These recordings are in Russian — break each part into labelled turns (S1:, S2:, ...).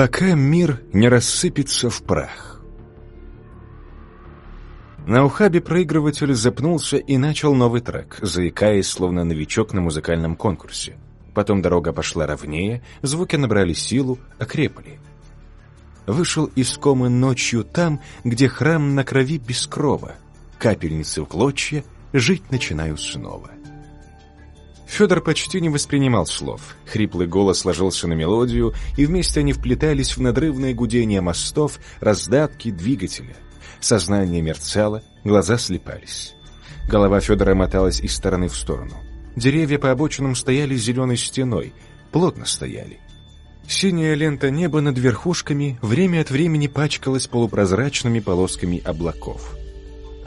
S1: Пока мир не рассыпется в прах. На ухабе проигрыватель запнулся и начал новый трек, заикаясь, словно новичок на музыкальном конкурсе. Потом дорога пошла ровнее, звуки набрали силу, окрепли. Вышел из комы ночью там, где храм на крови без крова, капельницы в клочья, жить начинаю снова. Федор почти не воспринимал слов. Хриплый голос ложился на мелодию, и вместе они вплетались в надрывное гудение мостов, раздатки, двигателя. Сознание мерцало, глаза слепались. Голова Федора моталась из стороны в сторону. Деревья по обочинам стояли зеленой стеной, плотно стояли. Синяя лента неба над верхушками время от времени пачкалась полупрозрачными полосками облаков.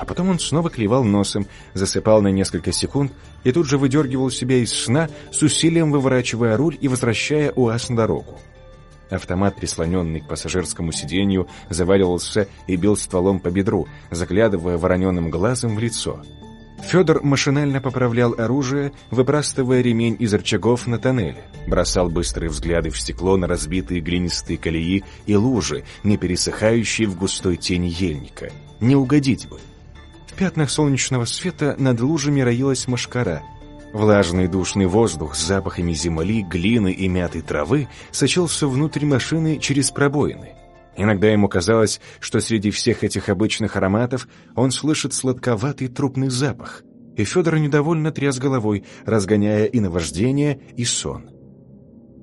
S1: А потом он снова клевал носом, засыпал на несколько секунд и тут же выдергивал себя из сна, с усилием выворачивая руль и возвращая УАЗ на дорогу. Автомат, прислоненный к пассажирскому сиденью, заваливался и бил стволом по бедру, заглядывая вороненым глазом в лицо. Федор машинально поправлял оружие, выпрастывая ремень из рычагов на тоннеле, бросал быстрые взгляды в стекло на разбитые глинистые колеи и лужи, не пересыхающие в густой тени ельника. Не угодить бы. В пятнах солнечного света над лужами роилась мошкара. Влажный душный воздух с запахами земли, глины и мятой травы сочился внутрь машины через пробоины. Иногда ему казалось, что среди всех этих обычных ароматов он слышит сладковатый трупный запах, и Федор недовольно тряс головой, разгоняя и наваждение, и сон.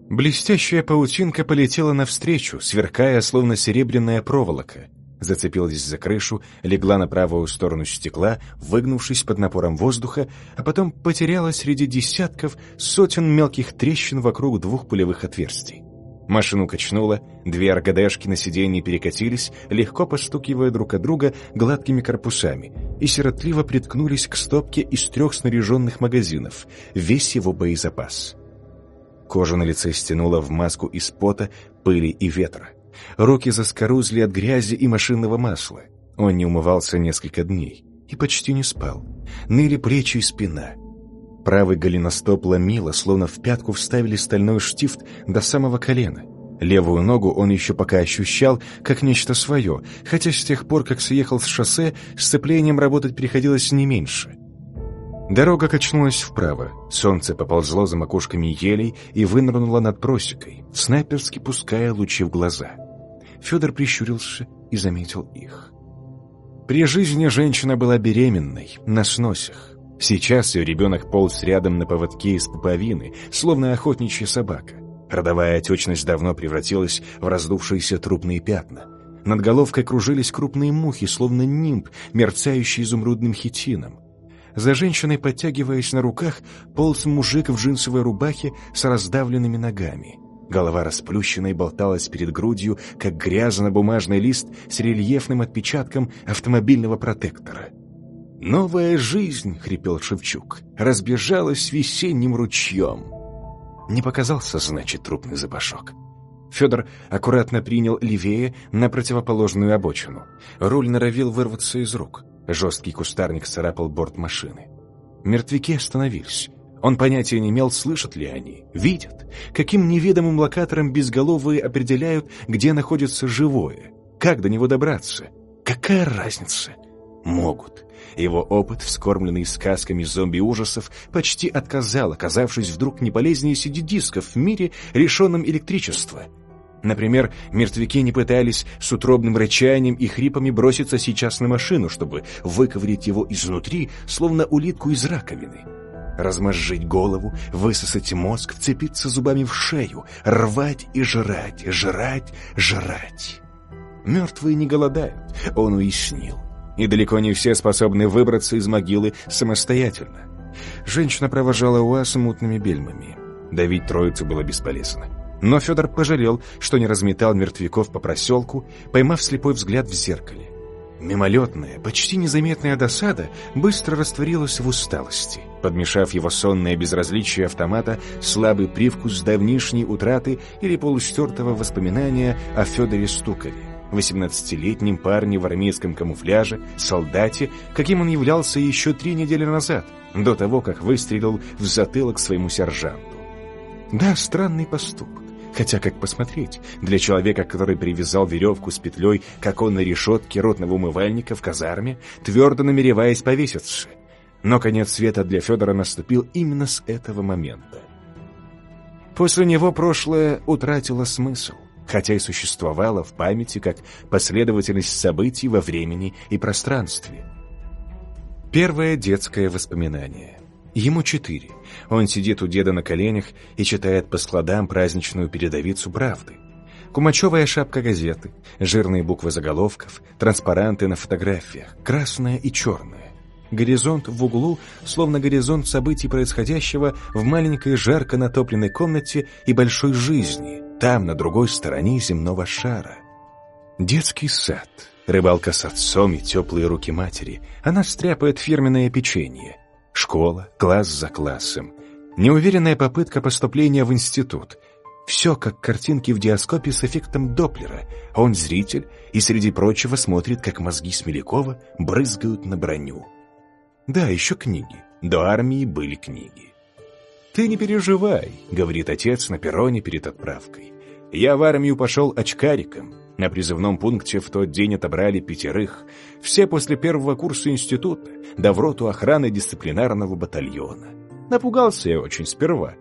S1: Блестящая паутинка полетела навстречу, сверкая, словно серебряная проволока — зацепилась за крышу, легла на правую сторону стекла, выгнувшись под напором воздуха, а потом потерялась среди десятков, сотен мелких трещин вокруг двух пулевых отверстий. Машину качнуло, две РГДшки на сиденье перекатились, легко постукивая друг от друга гладкими корпусами, и сиротливо приткнулись к стопке из трех снаряженных магазинов, весь его боезапас. Кожа на лице стянула в маску из пота, пыли и ветра. Руки заскорузли от грязи и машинного масла. Он не умывался несколько дней и почти не спал. Ныли плечи и спина. Правый голеностоп ломило, словно в пятку вставили стальной штифт до самого колена. Левую ногу он еще пока ощущал как нечто свое, хотя с тех пор, как съехал с шоссе, сцеплением работать приходилось не меньше. Дорога качнулась вправо, солнце поползло за макушками елей и вынырнуло над просекой, снайперски пуская лучи в глаза. Федор прищурился и заметил их. При жизни женщина была беременной, на сносях. Сейчас ее ребенок полз рядом на поводке из пуповины, словно охотничья собака. Родовая отечность давно превратилась в раздувшиеся трупные пятна. Над головкой кружились крупные мухи, словно нимб, мерцающий изумрудным хитином. За женщиной, подтягиваясь на руках, полз мужик в джинсовой рубахе с раздавленными ногами. Голова расплющенной болталась перед грудью, как грязно-бумажный лист с рельефным отпечатком автомобильного протектора. «Новая жизнь!» — хрипел Шевчук. «Разбежалась весенним ручьем!» Не показался, значит, трупный запашок. Федор аккуратно принял левее на противоположную обочину. Руль норовил вырваться из рук. Жесткий кустарник царапал борт машины. Мертвяки остановились. Он понятия не имел, слышат ли они, видят, каким неведомым локатором безголовые определяют, где находится живое, как до него добраться. Какая разница? Могут. Его опыт, вскормленный сказками зомби-ужасов, почти отказал, оказавшись вдруг не полезнее CD-дисков в мире, решенном электричества. Например, мертвяки не пытались с утробным рычанием и хрипами броситься сейчас на машину, чтобы выковырять его изнутри, словно улитку из раковины размозжить голову, высосать мозг, вцепиться зубами в шею, рвать и жрать, жрать, жрать. Мертвые не голодают, он уяснил. И далеко не все способны выбраться из могилы самостоятельно. Женщина провожала УАЗ мутными бельмами. Давить троицу было бесполезно. Но Федор пожалел, что не разметал мертвяков по проселку, поймав слепой взгляд в зеркале. Мимолетная, почти незаметная досада быстро растворилась в усталости, подмешав его сонное безразличие автомата слабый привкус давнишней утраты или полустертого воспоминания о Федоре Стукове, 18-летнем парне в армейском камуфляже, солдате, каким он являлся еще три недели назад, до того, как выстрелил в затылок своему сержанту. Да, странный поступок. Хотя, как посмотреть, для человека, который привязал веревку с петлей к оконной решетке ротного умывальника в казарме, твердо намереваясь повеситься. Но конец света для Федора наступил именно с этого момента. После него прошлое утратило смысл, хотя и существовало в памяти как последовательность событий во времени и пространстве. Первое детское воспоминание. Ему четыре. Он сидит у деда на коленях и читает по складам праздничную передовицу «Правды». Кумачевая шапка газеты, жирные буквы заголовков, транспаранты на фотографиях, красное и черное. Горизонт в углу, словно горизонт событий происходящего в маленькой жарко натопленной комнате и большой жизни, там, на другой стороне земного шара. Детский сад, рыбалка с отцом и теплые руки матери. Она стряпает фирменное печенье. Школа, класс за классом. Неуверенная попытка поступления в институт. Все как картинки в диаскопе с эффектом Доплера. Он зритель и, среди прочего, смотрит, как мозги Смелякова брызгают на броню. Да, еще книги. До армии были книги. «Ты не переживай», — говорит отец на перроне перед отправкой. «Я в армию пошел очкариком. На призывном пункте в тот день отобрали пятерых, все после первого курса института, да в роту охраны дисциплинарного батальона. Напугался я очень сперва,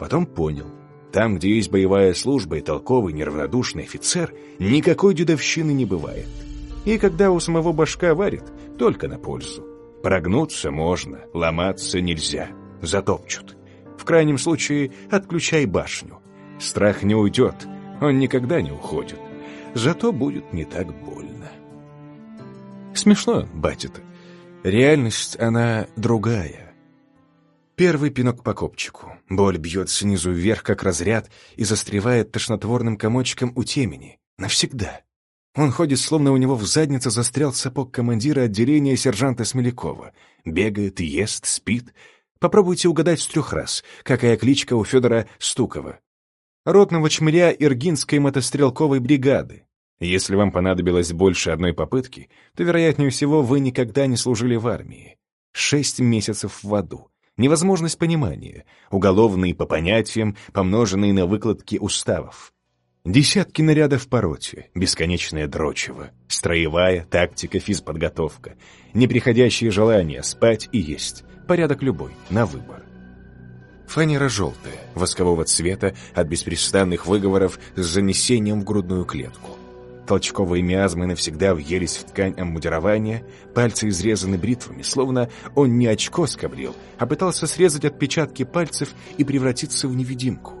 S1: потом понял. Там, где есть боевая служба и толковый неравнодушный офицер, никакой дедовщины не бывает. И когда у самого башка варит, только на пользу. Прогнуться можно, ломаться нельзя, затопчут. В крайнем случае отключай башню. Страх не уйдет, он никогда не уходит зато будет не так больно. Смешно, батя-то. Реальность, она другая. Первый пинок по копчику. Боль бьет снизу вверх, как разряд, и застревает тошнотворным комочком у темени. Навсегда. Он ходит, словно у него в заднице застрял сапог командира отделения сержанта Смелякова. Бегает, ест, спит. Попробуйте угадать с трех раз, какая кличка у Федора Стукова ротного чмыря Иргинской мотострелковой бригады. Если вам понадобилось больше одной попытки, то, вероятнее всего, вы никогда не служили в армии. Шесть месяцев в аду. Невозможность понимания, уголовные по понятиям, помноженные на выкладки уставов. Десятки нарядов по роте, бесконечное дрочево, строевая, тактика, физподготовка, неприходящие желания спать и есть, порядок любой, на выбор. Фанера желтая, воскового цвета от беспрестанных выговоров с занесением в грудную клетку. Толчковые миазмы навсегда въелись в ткань обмундирования, пальцы изрезаны бритвами, словно он не очко скоблил, а пытался срезать отпечатки пальцев и превратиться в невидимку.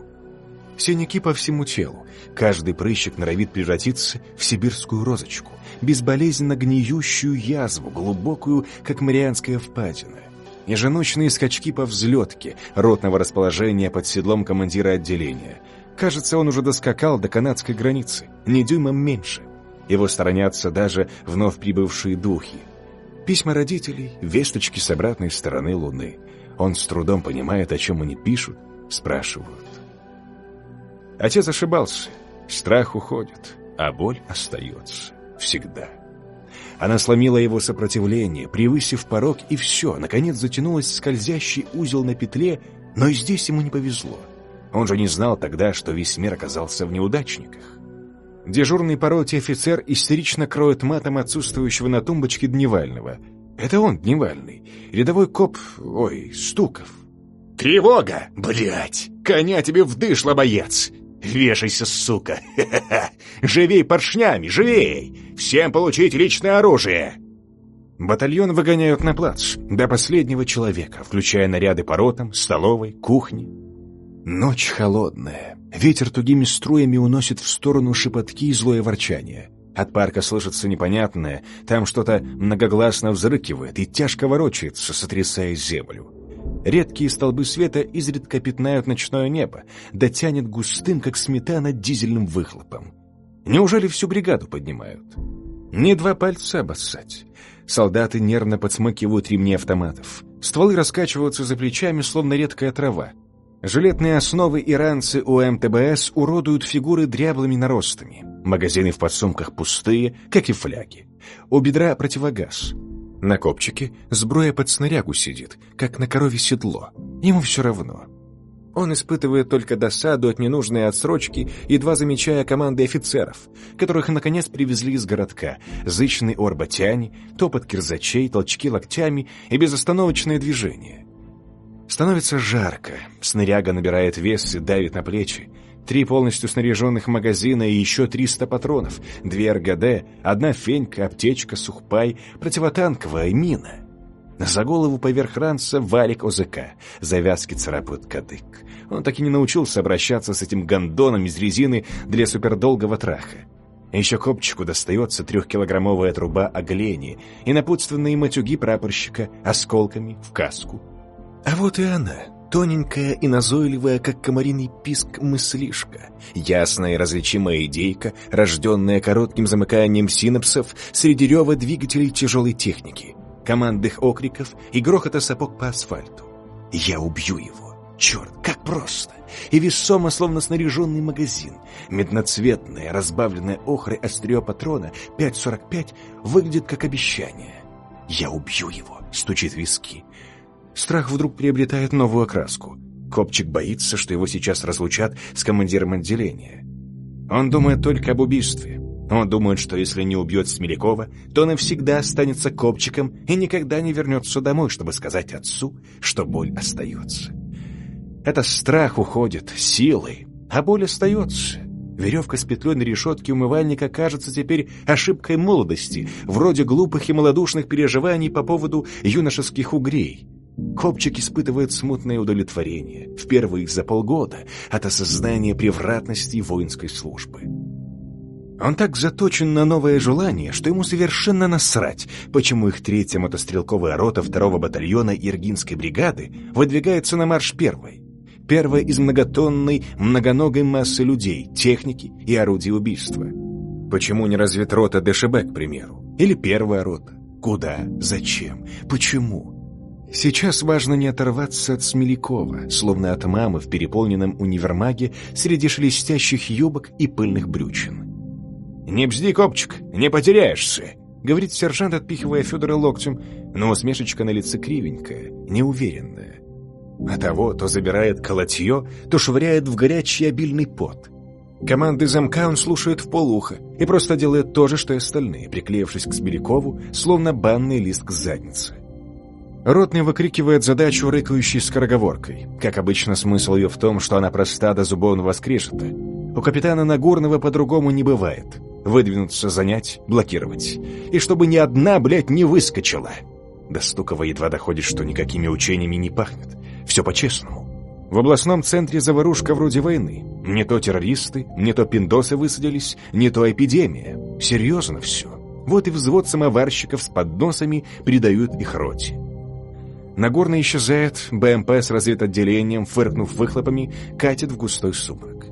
S1: Синяки по всему телу, каждый прыщик норовит превратиться в сибирскую розочку, безболезненно гниющую язву, глубокую, как марианская впадина еженочные скачки по взлетке, ротного расположения под седлом командира отделения. Кажется, он уже доскакал до канадской границы, не дюймом меньше. Его сторонятся даже вновь прибывшие духи. Письма родителей, весточки с обратной стороны Луны. Он с трудом понимает, о чем они пишут, спрашивают. Отец ошибался. Страх уходит, а боль остается всегда. Она сломила его сопротивление, превысив порог, и все, наконец затянулась скользящий узел на петле, но и здесь ему не повезло. Он же не знал тогда, что весь мир оказался в неудачниках. Дежурный по роте офицер истерично кроет матом отсутствующего на тумбочке Дневального. Это он, Дневальный. Рядовой коп... Ой, Стуков. «Тревога! Блять! Коня тебе вдышло, боец! Вешайся, сука! Живей поршнями, живей! Всем получить личное оружие!» Батальон выгоняют на плац, до последнего человека, включая наряды по ротам, столовой, кухне. Ночь холодная. Ветер тугими струями уносит в сторону шепотки и злое ворчание. От парка слышится непонятное, там что-то многогласно взрыкивает и тяжко ворочается, сотрясая землю. Редкие столбы света изредка пятнают ночное небо, дотянет густым, как сметана, дизельным выхлопом. Неужели всю бригаду поднимают? Не два пальца обоссать. Солдаты нервно подсмыкивают ремни автоматов. Стволы раскачиваются за плечами, словно редкая трава. Жилетные основы иранцы у МТБС уродуют фигуры дряблыми наростами. Магазины в подсумках пустые, как и фляги. У бедра противогаз. На копчике сброя под снарягу сидит, как на корове седло. Ему все равно. Он испытывает только досаду от ненужной отсрочки, едва замечая команды офицеров, которых наконец привезли из городка, зычный ор батяни, топот кирзачей, толчки локтями и безостановочное движение. Становится жарко, снаряга набирает вес и давит на плечи. Три полностью снаряженных магазина и еще 300 патронов, две РГД, одна фенька, аптечка, сухпай, противотанковая мина. За голову поверх ранца валик ОЗК, завязки царапают кадык. Он так и не научился обращаться с этим гондоном из резины для супердолгого траха. Еще копчику достается трехкилограммовая труба оглени и напутственные матюги прапорщика осколками в каску. А вот и она, Тоненькая и назойливая, как комариный писк, мыслишка. Ясная и различимая идейка, рожденная коротким замыканием синапсов среди рева двигателей тяжелой техники, командных окриков и грохота сапог по асфальту. Я убью его. Черт, как просто! И весомо, словно снаряженный магазин. Медноцветное, разбавленное охрой острие патрона 5.45 выглядит как обещание. «Я убью его!» — стучит виски. Страх вдруг приобретает новую окраску. Копчик боится, что его сейчас разлучат с командиром отделения. Он думает только об убийстве. Он думает, что если не убьет Смелякова, то навсегда останется Копчиком и никогда не вернется домой, чтобы сказать отцу, что боль остается. Это страх уходит силой, а боль остается. Веревка с петлей на решетке умывальника кажется теперь ошибкой молодости, вроде глупых и малодушных переживаний по поводу юношеских угрей. Копчик испытывает смутное удовлетворение, впервые за полгода, от осознания превратности воинской службы. Он так заточен на новое желание, что ему совершенно насрать, почему их третья мотострелковая рота второго батальона Иргинской бригады выдвигается на марш первой. Первая из многотонной, многоногой массы людей, техники и орудий убийства. Почему не развит рота ДШБ, к примеру? Или первая рота? Куда? Зачем? Почему? Сейчас важно не оторваться от Смелякова, словно от мамы в переполненном универмаге среди шелестящих юбок и пыльных брючин. «Не бзди, копчик, не потеряешься!» — говорит сержант, отпихивая Федора локтем, но усмешечка на лице кривенькая, неуверенная. А того то забирает колотье, то швыряет в горячий обильный пот. Команды замка он слушает в полуха и просто делает то же, что и остальные, приклеившись к Смелякову, словно банный лист к заднице. Ротный выкрикивает задачу рыкающей скороговоркой. Как обычно, смысл ее в том, что она проста до зубовного скрежета. У капитана Нагорного по-другому не бывает. Выдвинуться, занять, блокировать. И чтобы ни одна, блядь, не выскочила. До Стукова едва доходит, что никакими учениями не пахнет. Все по-честному. В областном центре заварушка вроде войны. Не то террористы, не то пиндосы высадились, не то эпидемия. Серьезно все. Вот и взвод самоварщиков с подносами передают их роте. Нагорный исчезает, БМП с разведотделением, фыркнув выхлопами, катит в густой сумрак.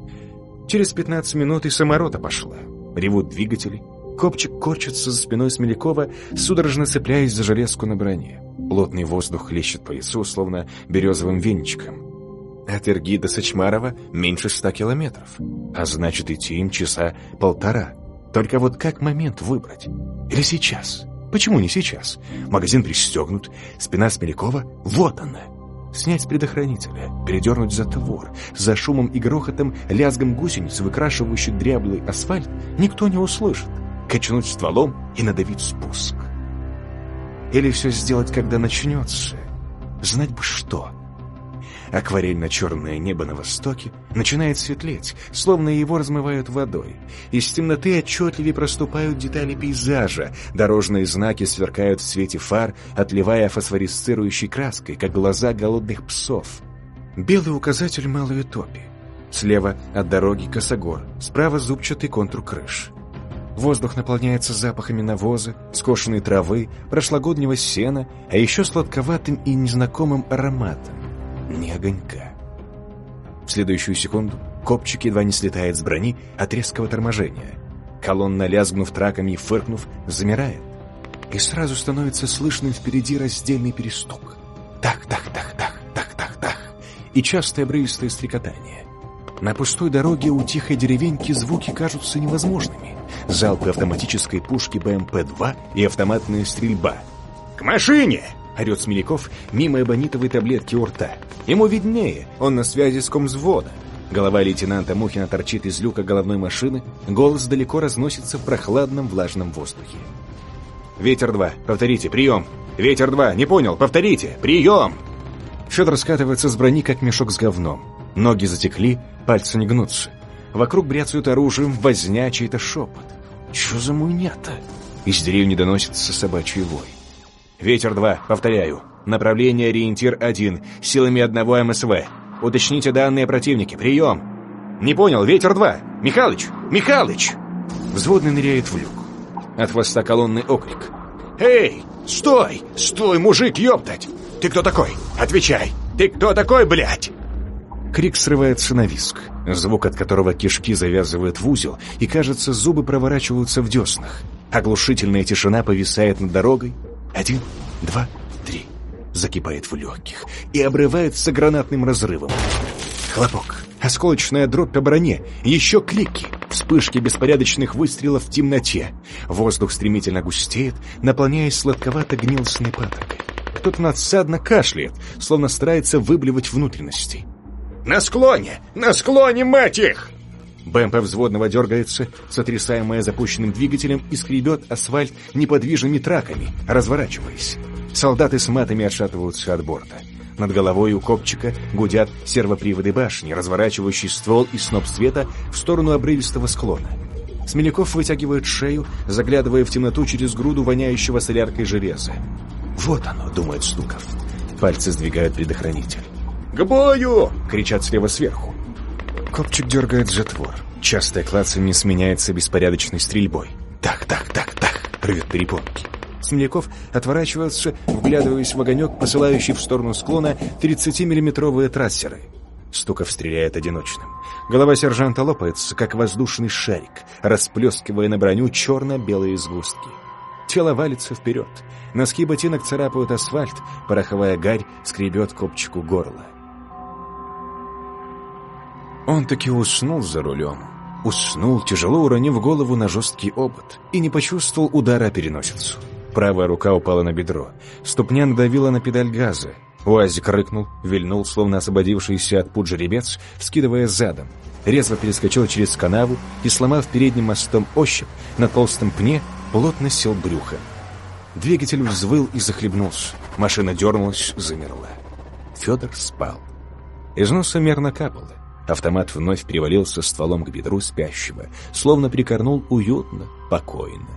S1: Через 15 минут и саморота пошла. Ревут двигатели. Копчик корчится за спиной Смелякова, судорожно цепляясь за железку на броне. Плотный воздух хлещет по лицу, словно березовым венчиком. От Ирги до Сачмарова меньше ста километров, а значит идти им часа полтора. Только вот как момент выбрать? Или сейчас? Почему не сейчас? Магазин пристегнут, спина Смелякова — вот она. Снять с предохранителя, передернуть затвор. За шумом и грохотом, лязгом гусениц, выкрашивающих дряблый асфальт, никто не услышит. Качнуть стволом и надавить спуск. Или все сделать, когда начнется. Знать бы что — Акварельно-черное небо на востоке начинает светлеть, словно его размывают водой. Из темноты отчетливее проступают детали пейзажа, дорожные знаки сверкают в свете фар, отливая фосфорисцирующей краской, как глаза голодных псов. Белый указатель малой топи. Слева от дороги косогор, справа зубчатый контур крыш. Воздух наполняется запахами навоза, скошенной травы, прошлогоднего сена, а еще сладковатым и незнакомым ароматом. Ни огонька. В следующую секунду копчик едва не слетает с брони от резкого торможения. Колонна, лязгнув траками и фыркнув, замирает. И сразу становится слышным впереди раздельный перестук. Так, так, так, так, так, так, так. И частое обрывистое стрекотание. На пустой дороге у тихой деревеньки звуки кажутся невозможными. Залпы автоматической пушки БМП-2 и автоматная стрельба. «К машине!» — орет Смеляков мимо эбонитовой таблетки у рта. Ему виднее, он на связи с комзвода. Голова лейтенанта Мухина торчит из люка головной машины, голос далеко разносится в прохладном влажном воздухе. «Ветер-2, повторите, прием! Ветер-2, не понял, повторите, прием!» Федор скатывается с брони, как мешок с говном. Ноги затекли, пальцы не гнутся. Вокруг бряцают оружием, возня чей-то шепот. «Чё за муйня-то?» Из деревни доносится собачий вой. «Ветер-2, повторяю. Направление ориентир-1, силами одного МСВ. Уточните данные противники. Прием!» «Не понял, ветер-2! Михалыч! Михалыч!» Взводный ныряет в люк. От хвоста колонны окрик. «Эй! Стой! Стой, мужик, ёптать! Ты кто такой? Отвечай! Ты кто такой, блядь?» Крик срывается на виск, звук от которого кишки завязывают в узел, и, кажется, зубы проворачиваются в деснах. Оглушительная тишина повисает над дорогой. Один, два, три. Закипает в легких и обрывается гранатным разрывом. Хлопок. Осколочная дробь по броне. Еще клики. Вспышки беспорядочных выстрелов в темноте. Воздух стремительно густеет, наполняясь сладковато-гнилостной патокой. Кто-то надсадно кашляет, словно старается выблевать внутренности. «На склоне! На склоне, мать их!» БМП взводного дергается, сотрясаемая запущенным двигателем, и скребет асфальт неподвижными траками, разворачиваясь. Солдаты с матами отшатываются от борта. Над головой у копчика гудят сервоприводы башни, разворачивающий ствол и сноп света в сторону обрывистого склона. Смеляков вытягивает шею, заглядывая в темноту через груду воняющего соляркой железа. «Вот оно», — думает Стуков. Пальцы сдвигают предохранитель. «К бою!» — кричат слева сверху. Копчик дергает затвор. Частое клацанье сменяется беспорядочной стрельбой. Так, так, так, так, рвет перепонки. Смеляков отворачивается, вглядываясь в огонек, посылающий в сторону склона 30-миллиметровые трассеры. Стуков стреляет одиночным. Голова сержанта лопается, как воздушный шарик, расплескивая на броню черно-белые сгустки. Тело валится вперед. Носки ботинок царапают асфальт, пороховая гарь скребет копчику горло. Он таки уснул за рулем. Уснул, тяжело уронив голову на жесткий обод, и не почувствовал удара о переносицу. Правая рука упала на бедро. Ступня надавила на педаль газа. Уазик рыкнул, вильнул, словно освободившийся от пут жеребец, вскидывая задом. Резво перескочил через канаву и, сломав передним мостом ощупь, на толстом пне плотно сел брюхом. Двигатель взвыл и захлебнулся. Машина дернулась, замерла. Федор спал. Из носа мерно капало. Автомат вновь привалился стволом к бедру спящего, словно прикорнул уютно, покойно.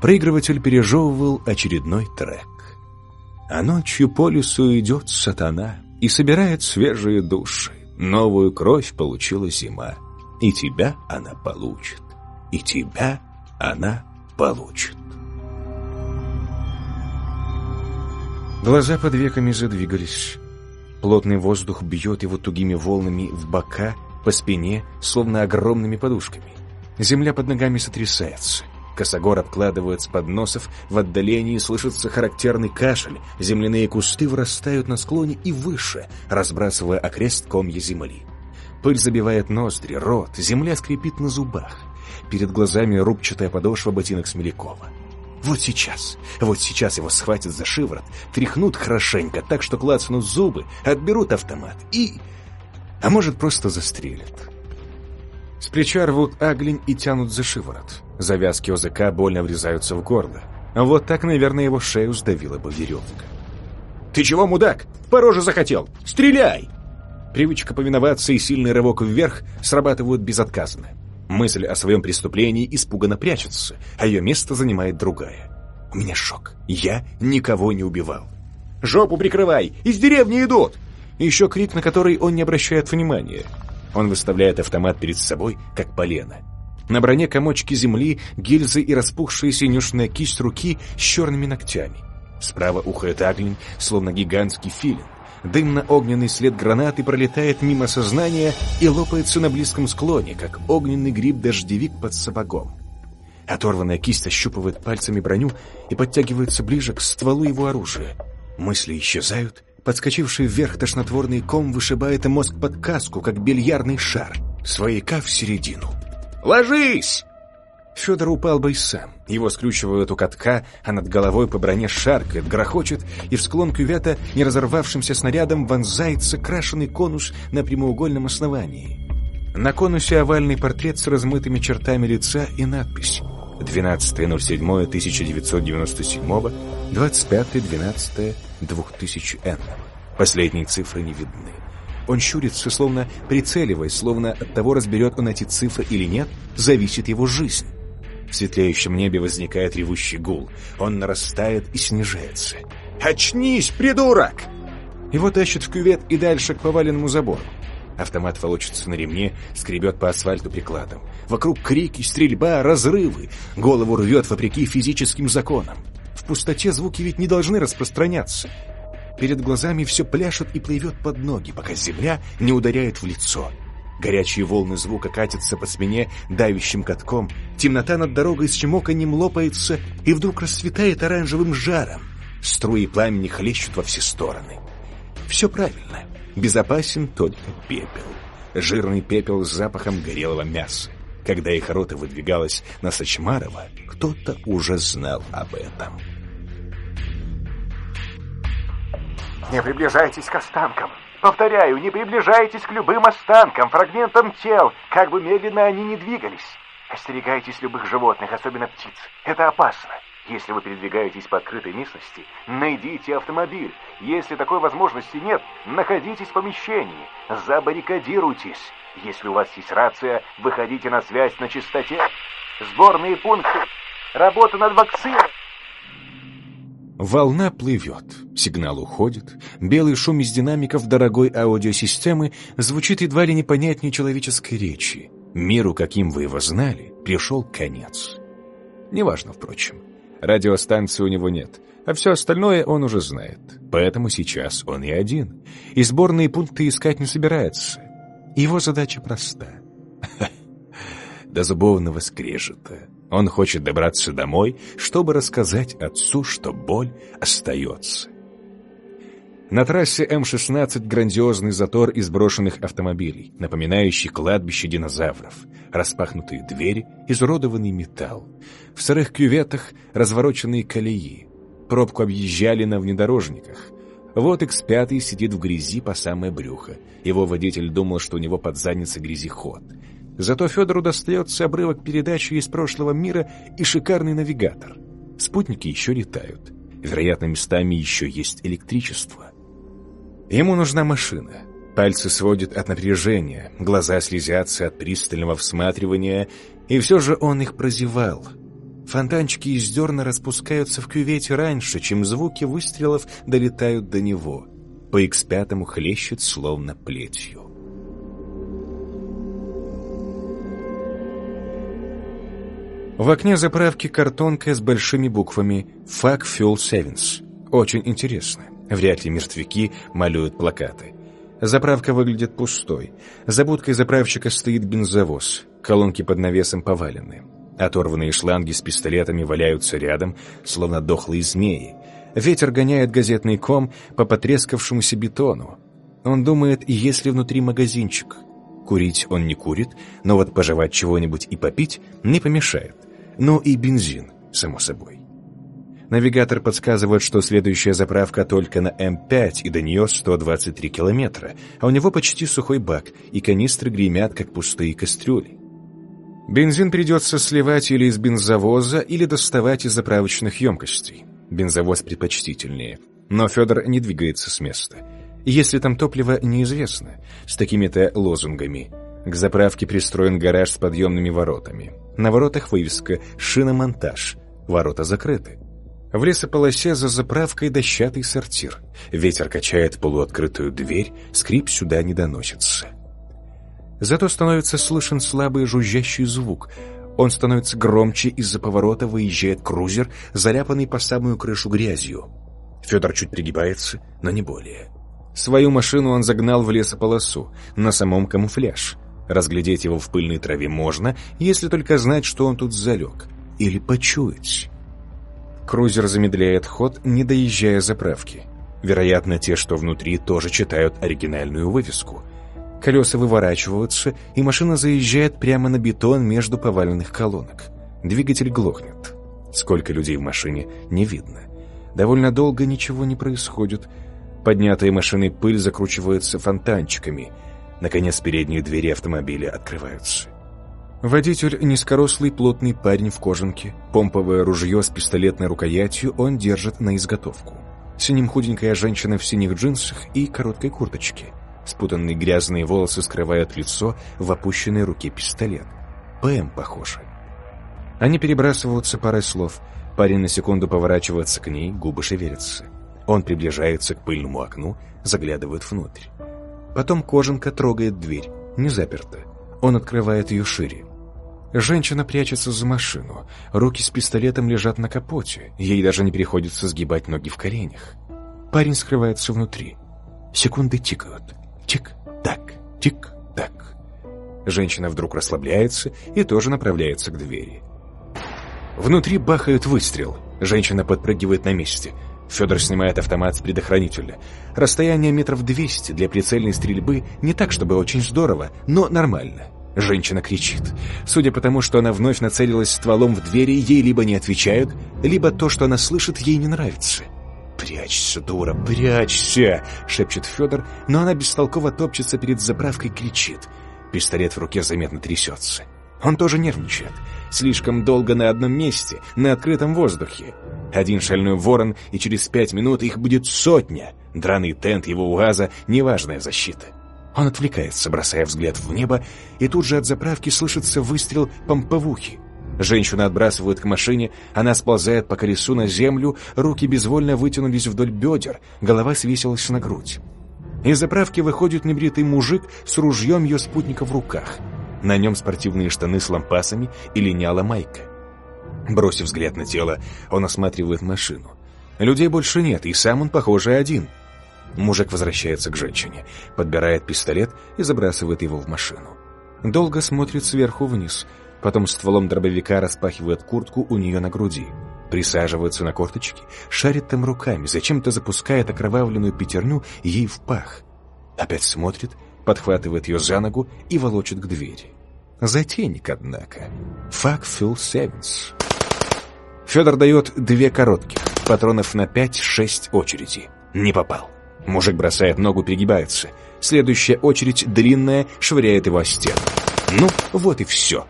S1: Проигрыватель пережевывал очередной трек. А ночью по лесу идет сатана и собирает свежие души. Новую кровь получила зима. И тебя она получит. И тебя она получит. Глаза под веками задвигались. Плотный воздух бьет его тугими волнами в бока, по спине, словно огромными подушками. Земля под ногами сотрясается. Косогор обкладывают с подносов, в отдалении слышится характерный кашель, земляные кусты вырастают на склоне и выше, разбрасывая окрест комья земли. Пыль забивает ноздри, рот, земля скрипит на зубах. Перед глазами рубчатая подошва ботинок Смелякова. Вот сейчас, вот сейчас его схватят за шиворот, тряхнут хорошенько, так что клацнут зубы, отберут автомат и... А может, просто застрелят. С плеча рвут аглень и тянут за шиворот. Завязки ОЗК больно врезаются в горло. Вот так, наверное, его шею сдавила бы веревка. «Ты чего, мудак? По роже захотел! Стреляй!» Привычка повиноваться и сильный рывок вверх срабатывают безотказно. Мысль о своем преступлении испуганно прячется, а ее место занимает другая. У меня шок. Я никого не убивал. «Жопу прикрывай! Из деревни идут!» Еще крик, на который он не обращает внимания. Он выставляет автомат перед собой, как полено. На броне комочки земли, гильзы и распухшая синюшная кисть руки с черными ногтями. Справа ухает агнень, словно гигантский филин. Дымно-огненный след гранаты пролетает мимо сознания и лопается на близком склоне, как огненный гриб-дождевик под сапогом. Оторванная кисть ощупывает пальцами броню и подтягивается ближе к стволу его оружия. Мысли исчезают, подскочивший вверх тошнотворный ком вышибает мозг под каску, как бильярдный шар, свояка в середину. «Ложись!» Федор упал бы и сам. Его скручивают у катка, а над головой по броне шаркает, грохочет, и в склон кювета не разорвавшимся снарядом вонзается крашеный конус на прямоугольном основании. На конусе овальный портрет с размытыми чертами лица и надпись 12.07.1997, 25.12.2000Н. Последние цифры не видны. Он щурится, словно прицеливаясь, словно от того, разберет он эти цифры или нет, зависит его жизнь. В светлеющем небе возникает ревущий гул. Он нарастает и снижается. «Очнись, придурок!» Его тащат в кювет и дальше к поваленному забору. Автомат волочится на ремне, скребет по асфальту прикладом. Вокруг крики, стрельба, разрывы. Голову рвет вопреки физическим законам. В пустоте звуки ведь не должны распространяться. Перед глазами все пляшет и плывет под ноги, пока земля не ударяет в лицо. Горячие волны звука катятся по спине давящим катком. Темнота над дорогой с чмоканьем лопается и вдруг расцветает оранжевым жаром. Струи пламени хлещут во все стороны. Все правильно. Безопасен только пепел. Жирный пепел с запахом горелого мяса. Когда их рота выдвигалась на Сачмарова, кто-то уже знал об этом.
S2: «Не приближайтесь к останкам!» Повторяю, не приближайтесь к любым останкам, фрагментам тел, как бы медленно они ни двигались. Остерегайтесь любых животных, особенно птиц. Это опасно. Если вы передвигаетесь по открытой местности, найдите автомобиль. Если такой возможности нет, находитесь в помещении. Забаррикадируйтесь. Если у вас есть рация, выходите на связь на частоте. Сборные пункты. Работа над вакциной.
S1: Волна плывет, сигнал уходит, белый шум из динамиков дорогой аудиосистемы звучит едва ли непонятнее человеческой речи. Миру, каким вы его знали, пришел конец. Неважно, впрочем. Радиостанции у него нет, а все остальное он уже знает. Поэтому сейчас он и один. И сборные пункты искать не собирается. Его задача проста. До зубовного скрежета он хочет добраться домой, чтобы рассказать отцу, что боль остается. На трассе М-16 грандиозный затор из брошенных автомобилей, напоминающий кладбище динозавров, распахнутые двери, изуродованный металл. В сырых кюветах развороченные колеи. Пробку объезжали на внедорожниках. Вот X5 сидит в грязи по самое брюхо. Его водитель думал, что у него под задницей грязиход. Зато Федору достается обрывок передачи из прошлого мира и шикарный навигатор. Спутники еще летают. Вероятно, местами еще есть электричество. Ему нужна машина. Пальцы сводят от напряжения, глаза слезятся от пристального всматривания, и все же он их прозевал. Фонтанчики из дерна распускаются в кювете раньше, чем звуки выстрелов долетают до него. По X5 хлещет словно плетью. В окне заправки картонка с большими буквами «Fuck Fuel Savings». Очень интересно. Вряд ли мертвяки малюют плакаты. Заправка выглядит пустой. За будкой заправщика стоит бензовоз. Колонки под навесом повалены. Оторванные шланги с пистолетами валяются рядом, словно дохлые змеи. Ветер гоняет газетный ком по потрескавшемуся бетону. Он думает, есть ли внутри магазинчик. Курить он не курит, но вот пожевать чего-нибудь и попить не помешает. Ну и бензин, само собой. Навигатор подсказывает, что следующая заправка только на М5, и до нее 123 километра, а у него почти сухой бак, и канистры гремят, как пустые кастрюли. Бензин придется сливать или из бензовоза, или доставать из заправочных емкостей. Бензовоз предпочтительнее. Но Федор не двигается с места. Если там топливо, неизвестно. С такими-то лозунгами. К заправке пристроен гараж с подъемными воротами. На воротах вывеска «Шиномонтаж». Ворота закрыты. В лесополосе за заправкой дощатый сортир. Ветер качает полуоткрытую дверь, скрип сюда не доносится. Зато становится слышен слабый жужжащий звук. Он становится громче, из-за поворота выезжает крузер, заляпанный по самую крышу грязью. Федор чуть пригибается, но не более. Свою машину он загнал в лесополосу, на самом камуфляж. Разглядеть его в пыльной траве можно, если только знать, что он тут залег. Или почуять. Крузер замедляет ход, не доезжая заправки. Вероятно, те, что внутри, тоже читают оригинальную вывеску. Колеса выворачиваются, и машина заезжает прямо на бетон между поваленных колонок. Двигатель глохнет. Сколько людей в машине, не видно. Довольно долго ничего не происходит. Поднятая машиной пыль закручивается фонтанчиками. Наконец, передние двери автомобиля открываются. Водитель — низкорослый плотный парень в кожанке. Помповое ружье с пистолетной рукоятью он держит на изготовку. С ним худенькая женщина в синих джинсах и короткой курточке. Спутанные грязные волосы скрывают лицо, в опущенной руке пистолет. ПМ, похоже. Они перебрасываются парой слов. Парень на секунду поворачивается к ней, губы шевелятся. Он приближается к пыльному окну, заглядывает внутрь. Потом кожанка трогает дверь, не заперта. Он открывает ее шире. Женщина прячется за машину. Руки с пистолетом лежат на капоте. Ей даже не приходится сгибать ноги в коленях. Парень скрывается внутри. Секунды тикают. Тик-так, тик-так. Женщина вдруг расслабляется и тоже направляется к двери. Внутри бахает выстрел. Женщина подпрыгивает на месте. Федор снимает автомат с предохранителя. Расстояние метров 200 для прицельной стрельбы не так, чтобы очень здорово, но нормально. Женщина кричит. Судя по тому, что она вновь нацелилась стволом в двери, ей либо не отвечают, либо то, что она слышит, ей не нравится. «Прячься, дура, прячься!» — шепчет Федор, но она бестолково топчется перед заправкой и кричит. Пистолет в руке заметно трясется. Он тоже нервничает. Слишком долго на одном месте, на открытом воздухе. Один шальной ворон, и через пять минут их будет сотня. Драный тент его уаза — неважная защита. Он отвлекается, бросая взгляд в небо, и тут же от заправки слышится выстрел помповухи. Женщину отбрасывают к машине, она сползает по колесу на землю, руки безвольно вытянулись вдоль бедер, голова свесилась на грудь. Из заправки выходит небритый мужик с ружьем ее спутника в руках. На нем спортивные штаны с лампасами и линяла майка. Бросив взгляд на тело, он осматривает машину. Людей больше нет, и сам он, похоже, один — Мужик возвращается к женщине, подбирает пистолет и забрасывает его в машину. Долго смотрит сверху вниз, потом стволом дробовика распахивает куртку у нее на груди, присаживается на корточки, шарит там руками, зачем-то запускает окровавленную пятерню ей в пах. Опять смотрит, подхватывает ее за ногу и волочит к двери. Затейник, однако. Фак Фил Севенс. Федор дает две коротких, патронов на пять-шесть очередей. Не попал. Мужик бросает ногу, перегибается. Следующая очередь, длинная, швыряет его о стену. Ну, вот и все.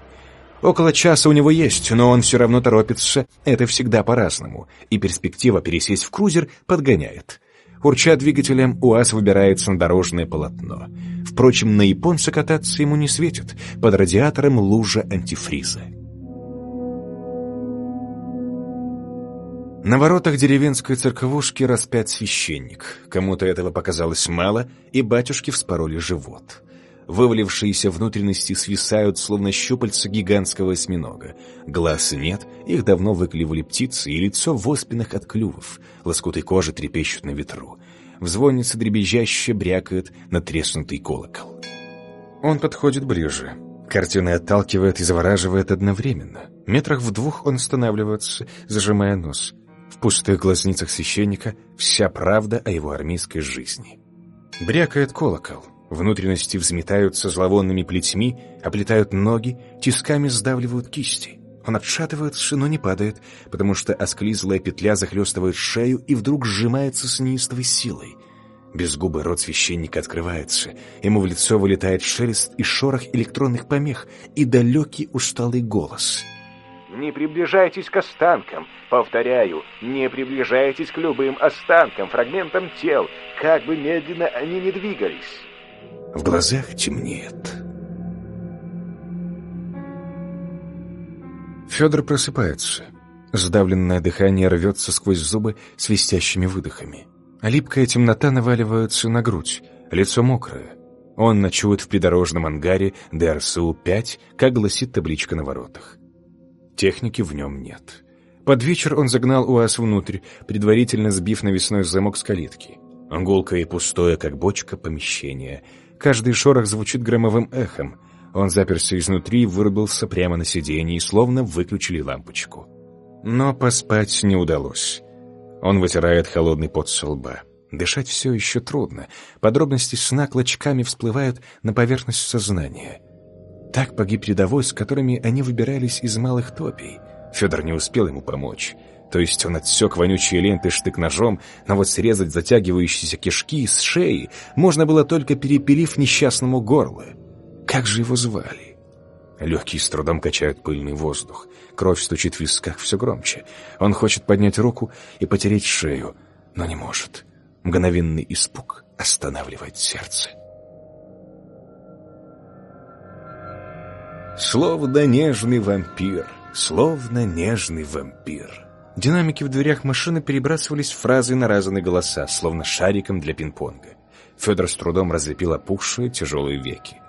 S1: Около часа у него есть, но он все равно торопится. Это всегда по-разному. И перспектива пересесть в крузер подгоняет. Урча двигателем, УАЗ выбирается на дорожное полотно. Впрочем, на японца кататься ему не светит. Под радиатором лужа антифриза. На воротах деревенской церковушки распят священник. Кому-то этого показалось мало, и батюшки вспороли живот. Вывалившиеся внутренности свисают, словно щупальца гигантского осьминога. Глаз нет, их давно выклевали птицы, и лицо в оспинах от клювов. Лоскуты кожи трепещут на ветру. В звоннице дребезжаще брякает натреснутый колокол. Он подходит ближе. Картина отталкивает и завораживает одновременно. Метрах в двух он останавливается, зажимая нос — пустых глазницах священника вся правда о его армейской жизни. Брякает колокол. Внутренности взметаются зловонными плетьми, оплетают ноги, тисками сдавливают кисти. Он отшатывается, но не падает, потому что осклизлая петля захлестывает шею и вдруг сжимается с неистовой силой. Без губы рот священника открывается, ему в лицо вылетает шелест и шорох электронных помех и далекий усталый голос —
S2: не приближайтесь к останкам. Повторяю, не приближайтесь к любым останкам, фрагментам тел, как бы медленно они ни двигались.
S1: В глазах темнеет. Федор просыпается. Сдавленное дыхание рвется сквозь зубы свистящими выдохами. Липкая темнота наваливается на грудь, лицо мокрое. Он ночует в придорожном ангаре ДРСУ-5, как гласит табличка на воротах. Техники в нем нет. Под вечер он загнал УАЗ внутрь, предварительно сбив навесной замок с калитки. Гулкое и пустое, как бочка, помещение. Каждый шорох звучит громовым эхом. Он заперся изнутри и вырубился прямо на сиденье, словно выключили лампочку. Но поспать не удалось. Он вытирает холодный пот со лба. Дышать все еще трудно. Подробности сна клочками всплывают на поверхность сознания. Так погиб рядовой, с которыми они выбирались из малых топий. Федор не успел ему помочь. То есть он отсек вонючие ленты штык-ножом, но вот срезать затягивающиеся кишки с шеи можно было только перепилив несчастному горло. Как же его звали? Легкие с трудом качают пыльный воздух. Кровь стучит в висках все громче. Он хочет поднять руку и потереть шею, но не может. Мгновенный испуг останавливает сердце. Словно нежный вампир, словно нежный вампир. Динамики в дверях машины перебрасывались фразы на разные голоса, словно шариком для пинг-понга. Федор с трудом разлепил опухшие тяжелые веки.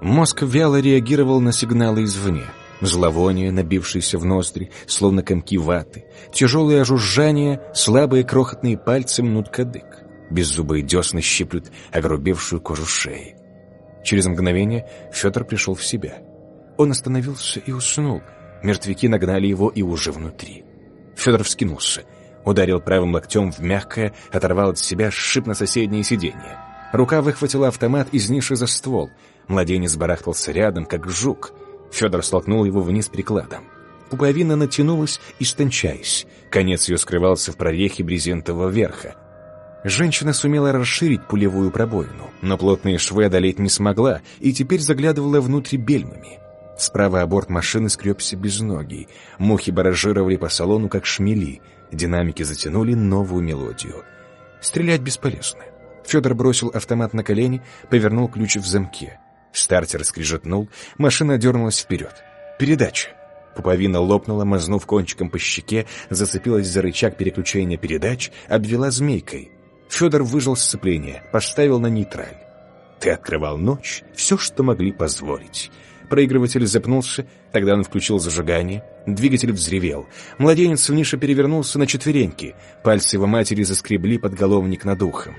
S1: Мозг вяло реагировал на сигналы извне. Зловоние, набившееся в ноздри, словно комки ваты, тяжелое жужжание, слабые крохотные пальцы мнут кадык. Беззубые десны щиплют огрубевшую кожу шеи. Через мгновение Федор пришел в себя. Он остановился и уснул. Мертвяки нагнали его и уже внутри. Федор вскинулся, ударил правым локтем в мягкое, оторвал от себя, сшиб на соседнее сиденье. Рука выхватила автомат из ниши за ствол. Младенец барахтался рядом, как жук. Федор столкнул его вниз прикладом. Пуповина натянулась, истончаясь. Конец ее скрывался в прорехе брезентового верха. Женщина сумела расширить пулевую пробоину, но плотные швы одолеть не смогла и теперь заглядывала внутрь бельмами. Справа борт машины скребся безногий. Мухи баражировали по салону, как шмели. Динамики затянули новую мелодию. Стрелять бесполезно. Федор бросил автомат на колени, повернул ключ в замке. Стартер скрижетнул, машина дернулась вперед. Передача. Пуповина лопнула, мазнув кончиком по щеке, зацепилась за рычаг переключения передач, обвела змейкой. Федор выжил сцепление, поставил на нейтраль. Ты открывал ночь, все, что могли позволить. Проигрыватель запнулся, тогда он включил зажигание. Двигатель взревел. Младенец в нише перевернулся на четвереньки. Пальцы его матери заскребли подголовник над ухом.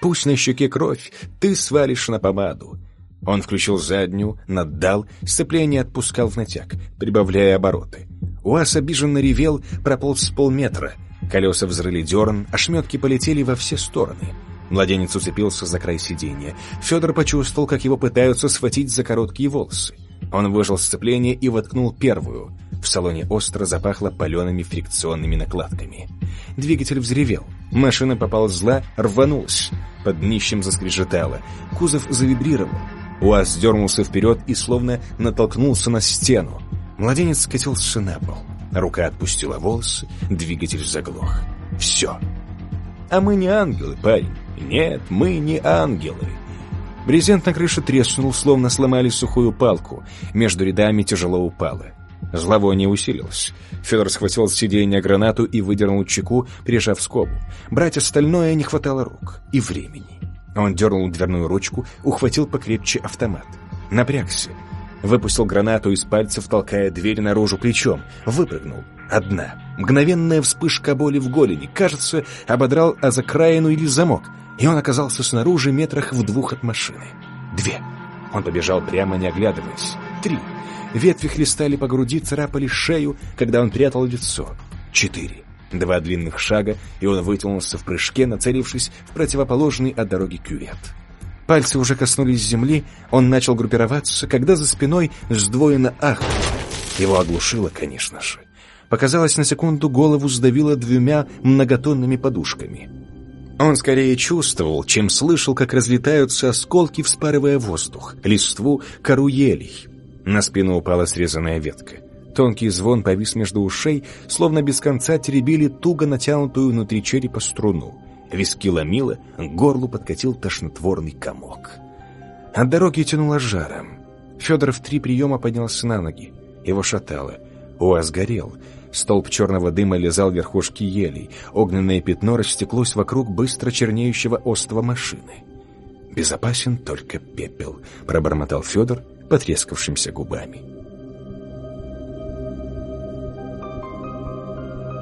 S1: «Пусть на щеке кровь, ты свалишь на помаду. Он включил заднюю, наддал, сцепление отпускал в натяг, прибавляя обороты. УАЗ обиженно ревел, прополз с полметра. Колеса взрыли дерн, ошметки полетели во все стороны. Младенец уцепился за край сиденья. Федор почувствовал, как его пытаются схватить за короткие волосы. Он выжил сцепление и воткнул первую. В салоне остро запахло палеными фрикционными накладками. Двигатель взревел. Машина поползла, рванулась. Под днищем заскрежетало. Кузов завибрировал. УАЗ дернулся вперед и словно натолкнулся на стену. Младенец скатился на пол. Рука отпустила волосы, двигатель заглох. Все. А мы не ангелы, парень. Нет, мы не ангелы. Брезент на крыше треснул, словно сломали сухую палку. Между рядами тяжело упало. Зловоние усилилось. Федор схватил с сиденья гранату и выдернул чеку, прижав скобу. Брать остальное не хватало рук и времени. Он дернул дверную ручку, ухватил покрепче автомат. Напрягся. Выпустил гранату из пальцев, толкая дверь наружу плечом. Выпрыгнул. Одна. Мгновенная вспышка боли в голени. Кажется, ободрал о закраину или замок. И он оказался снаружи метрах в двух от машины. Две. Он побежал прямо, не оглядываясь. Три. Ветви хлестали по груди, царапали шею, когда он прятал лицо. Четыре. Два длинных шага, и он вытянулся в прыжке, нацелившись в противоположный от дороги кювет. Пальцы уже коснулись земли, он начал группироваться, когда за спиной сдвоено ахнуло. Его оглушило, конечно же. Показалось, на секунду голову сдавило двумя многотонными подушками. Он скорее чувствовал, чем слышал, как разлетаются осколки, вспарывая воздух, листву, кору елей. На спину упала срезанная ветка. Тонкий звон повис между ушей, словно без конца теребили туго натянутую внутри черепа струну. Виски ломило, к горлу подкатил тошнотворный комок. От дороги тянуло жаром. Федор в три приема поднялся на ноги. Его шатало. УАЗ горел. Столб черного дыма лизал верхушки елей. Огненное пятно растеклось вокруг быстро чернеющего острова машины. «Безопасен только пепел», — пробормотал Федор потрескавшимся губами.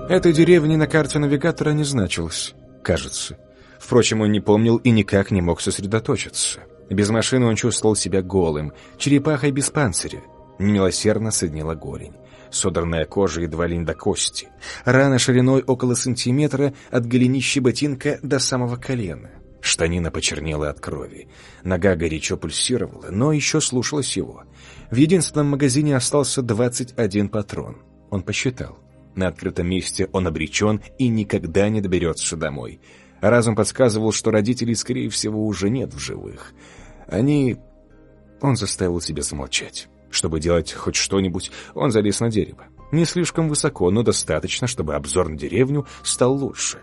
S1: Этой деревни на карте навигатора не значилось, кажется. Впрочем, он не помнил и никак не мог сосредоточиться. Без машины он чувствовал себя голым, черепахой без панциря. Немилосердно соднила голень. Содранная кожа едва ли не до кости. Рана шириной около сантиметра от голенища ботинка до самого колена. Штанина почернела от крови. Нога горячо пульсировала, но еще слушалась его. В единственном магазине остался 21 патрон. Он посчитал. На открытом месте он обречен и никогда не доберется домой. Разум подсказывал, что родителей, скорее всего, уже нет в живых. Они... Он заставил себя замолчать. Чтобы делать хоть что-нибудь, он залез на дерево. Не слишком высоко, но достаточно, чтобы обзор на деревню стал лучше.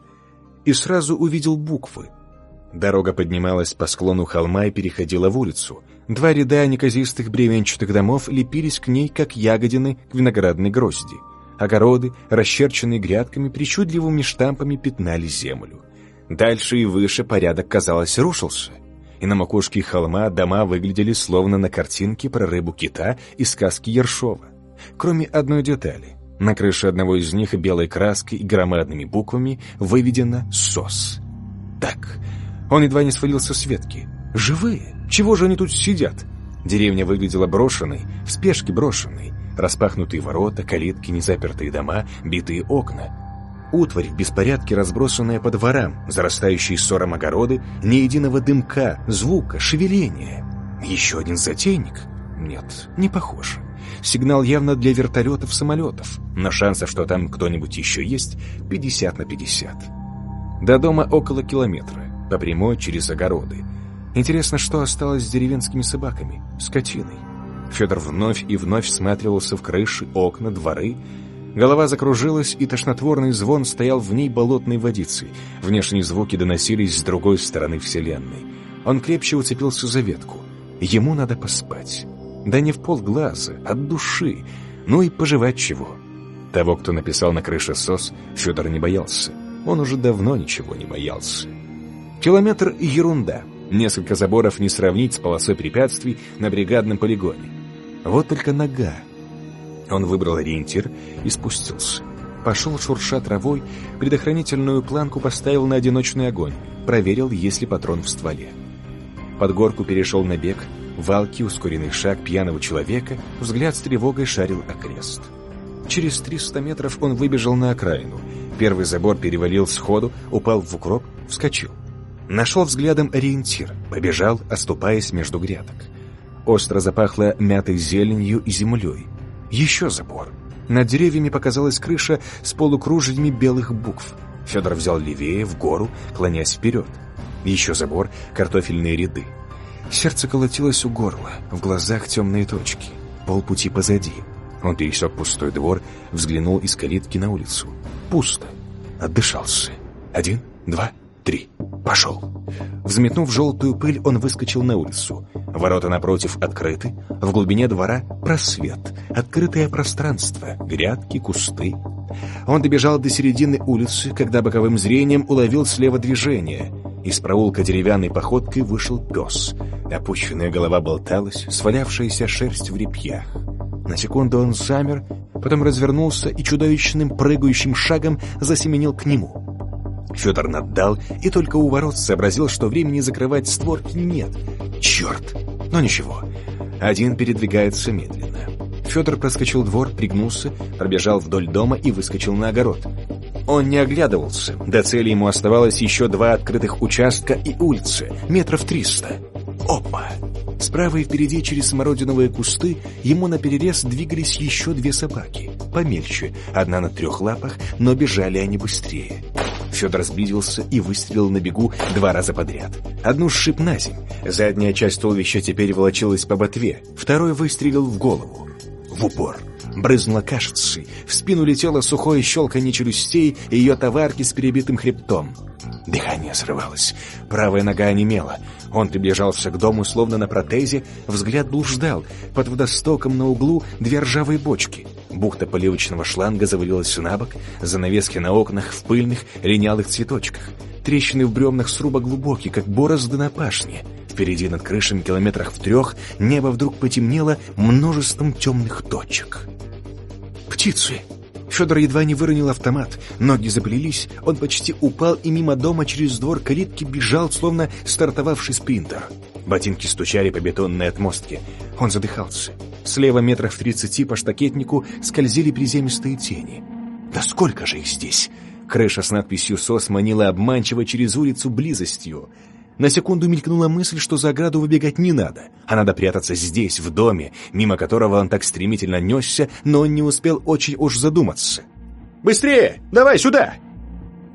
S1: И сразу увидел буквы. Дорога поднималась по склону холма и переходила в улицу. Два ряда неказистых бревенчатых домов лепились к ней, как ягодины к виноградной грозди. Огороды, расчерченные грядками, причудливыми штампами пятнали землю. Дальше и выше порядок, казалось, рушился. И на макушке холма дома выглядели словно на картинке про рыбу-кита из сказки Ершова. Кроме одной детали. На крыше одного из них белой краской и громадными буквами выведено «СОС». Так, он едва не свалился с ветки. «Живые? Чего же они тут сидят?» Деревня выглядела брошенной, в спешке брошенной. Распахнутые ворота, калитки, незапертые дома, битые окна. Утварь в беспорядке, разбросанная по дворам, зарастающие ссором огороды, ни единого дымка, звука, шевеления. Еще один затейник? Нет, не похож. Сигнал явно для вертолетов, самолетов, но шансов, что там кто-нибудь еще есть, 50 на 50. До дома около километра, по прямой через огороды. Интересно, что осталось с деревенскими собаками, скотиной. Федор вновь и вновь всматривался в крыши, окна, дворы, Голова закружилась, и тошнотворный звон стоял в ней болотной водицей. Внешние звуки доносились с другой стороны Вселенной. Он крепче уцепился за ветку. Ему надо поспать. Да не в полглаза, от души. Ну и пожевать чего. Того, кто написал на крыше СОС, Федор не боялся. Он уже давно ничего не боялся. Километр — ерунда. Несколько заборов не сравнить с полосой препятствий на бригадном полигоне. Вот только нога он выбрал ориентир и спустился. Пошел, шурша травой, предохранительную планку поставил на одиночный огонь, проверил, есть ли патрон в стволе. Под горку перешел на бег, валки, ускоренный шаг пьяного человека, взгляд с тревогой шарил окрест. Через 300 метров он выбежал на окраину. Первый забор перевалил сходу, упал в укроп, вскочил. Нашел взглядом ориентир, побежал, оступаясь между грядок. Остро запахло мятой зеленью и землей. Еще забор. Над деревьями показалась крыша с полукружьями белых букв. Федор взял левее, в гору, клонясь вперед. Еще забор, картофельные ряды. Сердце колотилось у горла, в глазах темные точки. Полпути позади. Он пересек пустой двор, взглянул из калитки на улицу. Пусто. Отдышался. Один, два, три. Пошел. Взметнув желтую пыль, он выскочил на улицу. Ворота напротив открыты, в глубине двора просвет, открытое пространство, грядки, кусты. Он добежал до середины улицы, когда боковым зрением уловил слева движение. Из проулка деревянной походкой вышел пес. Опущенная голова болталась, свалявшаяся шерсть в репьях. На секунду он замер, потом развернулся и чудовищным прыгающим шагом засеменил к нему. Федор наддал и только у ворот сообразил, что времени закрывать створки нет. Черт! Но ничего. Один передвигается медленно. Федор проскочил двор, пригнулся, пробежал вдоль дома и выскочил на огород. Он не оглядывался. До цели ему оставалось еще два открытых участка и улицы, метров триста. Опа! Справа и впереди через смородиновые кусты ему наперерез двигались еще две собаки. Помельче, одна на трех лапах, но бежали они быстрее. Федор сблизился и выстрелил на бегу два раза подряд. Одну сшиб на земь. Задняя часть туловища теперь волочилась по ботве. Второй выстрелил в голову. В упор. Брызнула кашицей. В спину летело сухое щелканье челюстей и ее товарки с перебитым хребтом. Дыхание срывалось. Правая нога онемела. Он приближался к дому, словно на протезе. Взгляд блуждал. Под водостоком на углу две ржавые бочки. Бухта поливочного шланга завалилась на бок. Занавески на окнах в пыльных, линялых цветочках. Трещины в бревнах сруба глубокие, как борозды на пашне. Впереди над крышами километрах в трех небо вдруг потемнело множеством темных точек. «Птицы!» Федор едва не выронил автомат, ноги заплелись, он почти упал и мимо дома через двор калитки бежал, словно стартовавший спринтер. Ботинки стучали по бетонной отмостке. Он задыхался. Слева метрах в тридцати по штакетнику скользили приземистые тени. Да сколько же их здесь? Крыша с надписью «СОС» манила обманчиво через улицу близостью. На секунду мелькнула мысль, что за ограду выбегать не надо, а надо прятаться здесь, в доме, мимо которого он так стремительно несся, но он не успел очень уж задуматься. «Быстрее! Давай сюда!»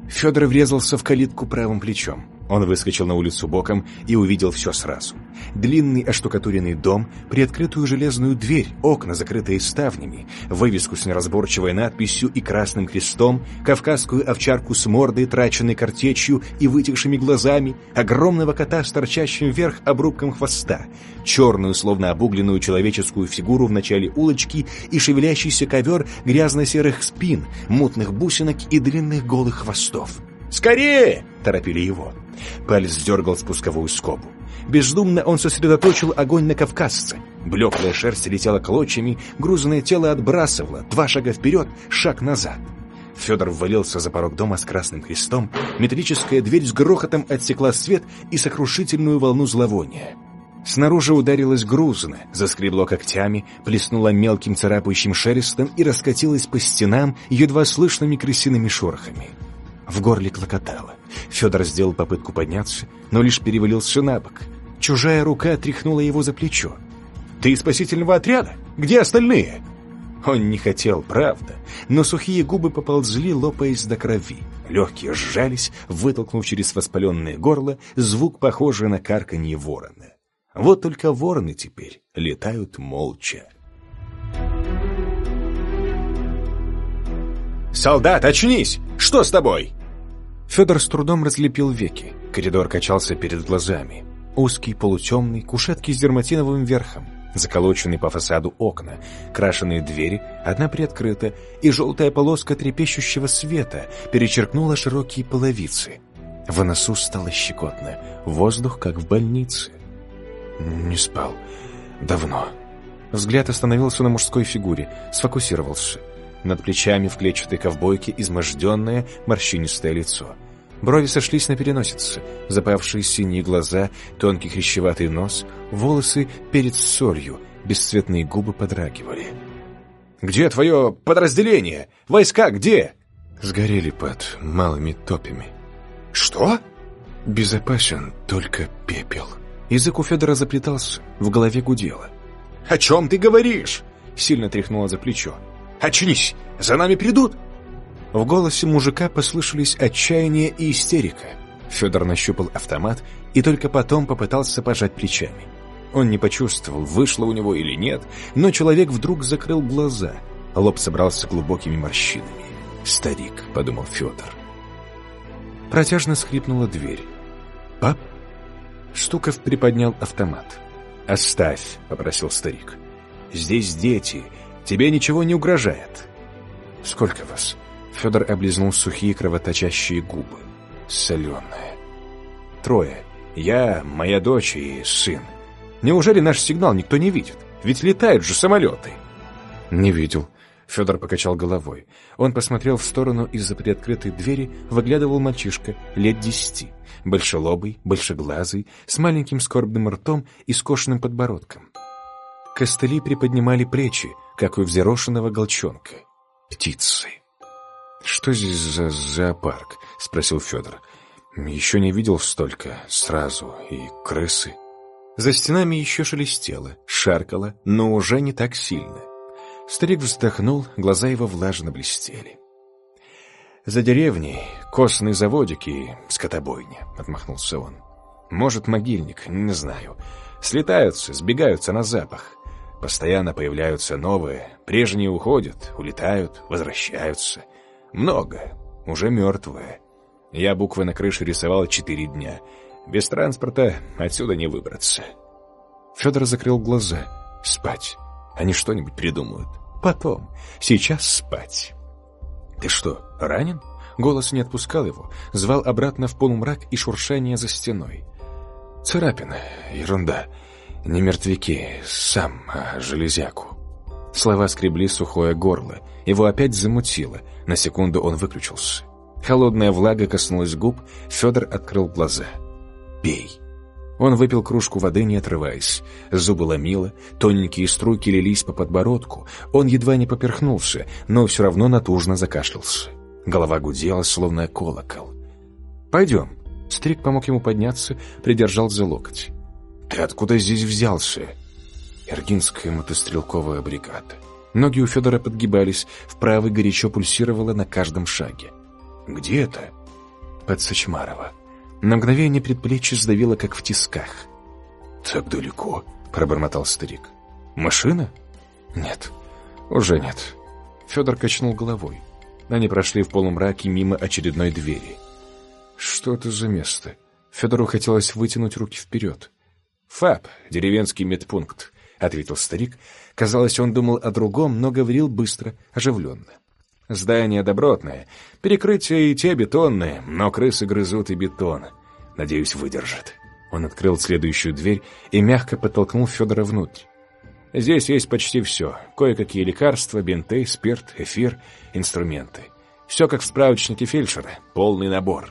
S1: Федор врезался в калитку правым плечом. Он выскочил на улицу боком и увидел все сразу. Длинный оштукатуренный дом, приоткрытую железную дверь, окна, закрытые ставнями, вывеску с неразборчивой надписью и красным крестом, кавказскую овчарку с мордой, траченной картечью и вытекшими глазами, огромного кота с торчащим вверх обрубком хвоста, черную, словно обугленную человеческую фигуру в начале улочки и шевелящийся ковер грязно-серых спин, мутных бусинок и длинных голых хвостов. «Скорее!» — торопили его. Палец дергал спусковую скобу. Бездумно он сосредоточил огонь на кавказце. Блеклая шерсть летела клочьями, грузное тело отбрасывало, два шага вперед, шаг назад. Федор ввалился за порог дома с красным крестом, металлическая дверь с грохотом отсекла свет и сокрушительную волну зловония. Снаружи ударилось грузно, заскребло когтями, плеснуло мелким царапающим шерстом и раскатилось по стенам едва слышными крысиными шорохами. В горле клокотало. Федор сделал попытку подняться, но лишь перевалился на бок. Чужая рука тряхнула его за плечо. «Ты спасительного отряда? Где остальные?» Он не хотел, правда, но сухие губы поползли, лопаясь до крови. Легкие сжались, вытолкнув через воспаленное горло звук, похожий на карканье ворона. Вот только вороны теперь летают молча. «Солдат, очнись! Что с тобой?» Федор с трудом разлепил веки. Коридор качался перед глазами. Узкий, полутемный, кушетки с дерматиновым верхом, заколоченные по фасаду окна, крашеные двери, одна приоткрыта, и желтая полоска трепещущего света перечеркнула широкие половицы. В носу стало щекотно, воздух как в больнице. Не спал. Давно. Взгляд остановился на мужской фигуре, сфокусировался. Над плечами в клетчатой ковбойке изможденное морщинистое лицо. Брови сошлись на переносице, запавшие синие глаза, тонкий хрящеватый нос, волосы перед солью, бесцветные губы подрагивали. «Где твое подразделение? Войска где?» Сгорели под малыми топями. «Что?» «Безопасен только пепел». Язык у Федора заплетался, в голове гудело. «О чем ты говоришь?» Сильно тряхнула за плечо. Очнись! За нами придут!» В голосе мужика послышались отчаяние и истерика. Федор нащупал автомат и только потом попытался пожать плечами. Он не почувствовал, вышло у него или нет, но человек вдруг закрыл глаза. Лоб собрался глубокими морщинами. «Старик», — подумал Федор. Протяжно скрипнула дверь. «Пап?» Штуков приподнял автомат. «Оставь», — попросил старик. «Здесь дети, Тебе ничего не угрожает». «Сколько вас?» Федор облизнул сухие кровоточащие губы. «Соленые». «Трое. Я, моя дочь и сын. Неужели наш сигнал никто не видит? Ведь летают же самолеты». «Не видел». Федор покачал головой. Он посмотрел в сторону из-за приоткрытой двери, выглядывал мальчишка, лет десяти, большелобый, большеглазый, с маленьким скорбным ртом и скошенным подбородком. Костыли приподнимали плечи, как у взъерошенного голчонка. Птицы. «Что здесь за зоопарк?» — спросил Федор. «Еще не видел столько сразу. И крысы». За стенами еще шелестело, шаркало, но уже не так сильно. Старик вздохнул, глаза его влажно блестели. «За деревней костный заводик и скотобойня», — отмахнулся он. «Может, могильник, не знаю. Слетаются, сбегаются на запах. Постоянно появляются новые, прежние уходят, улетают, возвращаются. Много, уже мертвые. Я буквы на крыше рисовал четыре дня. Без транспорта отсюда не выбраться. Федор закрыл глаза. Спать. Они что-нибудь придумают. Потом. Сейчас спать. Ты что, ранен? Голос не отпускал его, звал обратно в полумрак и шуршание за стеной. Царапина. Ерунда. Не мертвяки, сам, а железяку. Слова скребли сухое горло. Его опять замутило. На секунду он выключился. Холодная влага коснулась губ. Федор открыл глаза. «Пей». Он выпил кружку воды, не отрываясь. Зубы ломило, тоненькие струйки лились по подбородку. Он едва не поперхнулся, но все равно натужно закашлялся. Голова гудела, словно колокол. «Пойдем». Стрик помог ему подняться, придержал за локоть. «Ты откуда здесь взялся?» Иргинская мотострелковая бригада. Ноги у Федора подгибались, в правой горячо пульсировало на каждом шаге. «Где это?» «Под Сочмарова». На мгновение предплечье сдавило, как в тисках. «Так далеко», — пробормотал старик. «Машина?» «Нет, уже нет». Федор качнул головой. Они прошли в полумраке мимо очередной двери. «Что это за место?» Федору хотелось вытянуть руки вперед. «ФАП, деревенский медпункт. — ответил старик. Казалось, он думал о другом, но говорил быстро, оживленно. «Здание добротное, перекрытия и те бетонные, но крысы грызут и бетон. Надеюсь, выдержат». Он открыл следующую дверь и мягко подтолкнул Федора внутрь. «Здесь есть почти все. Кое-какие лекарства, бинты, спирт, эфир, инструменты. Все как в справочнике фельдшера, полный набор.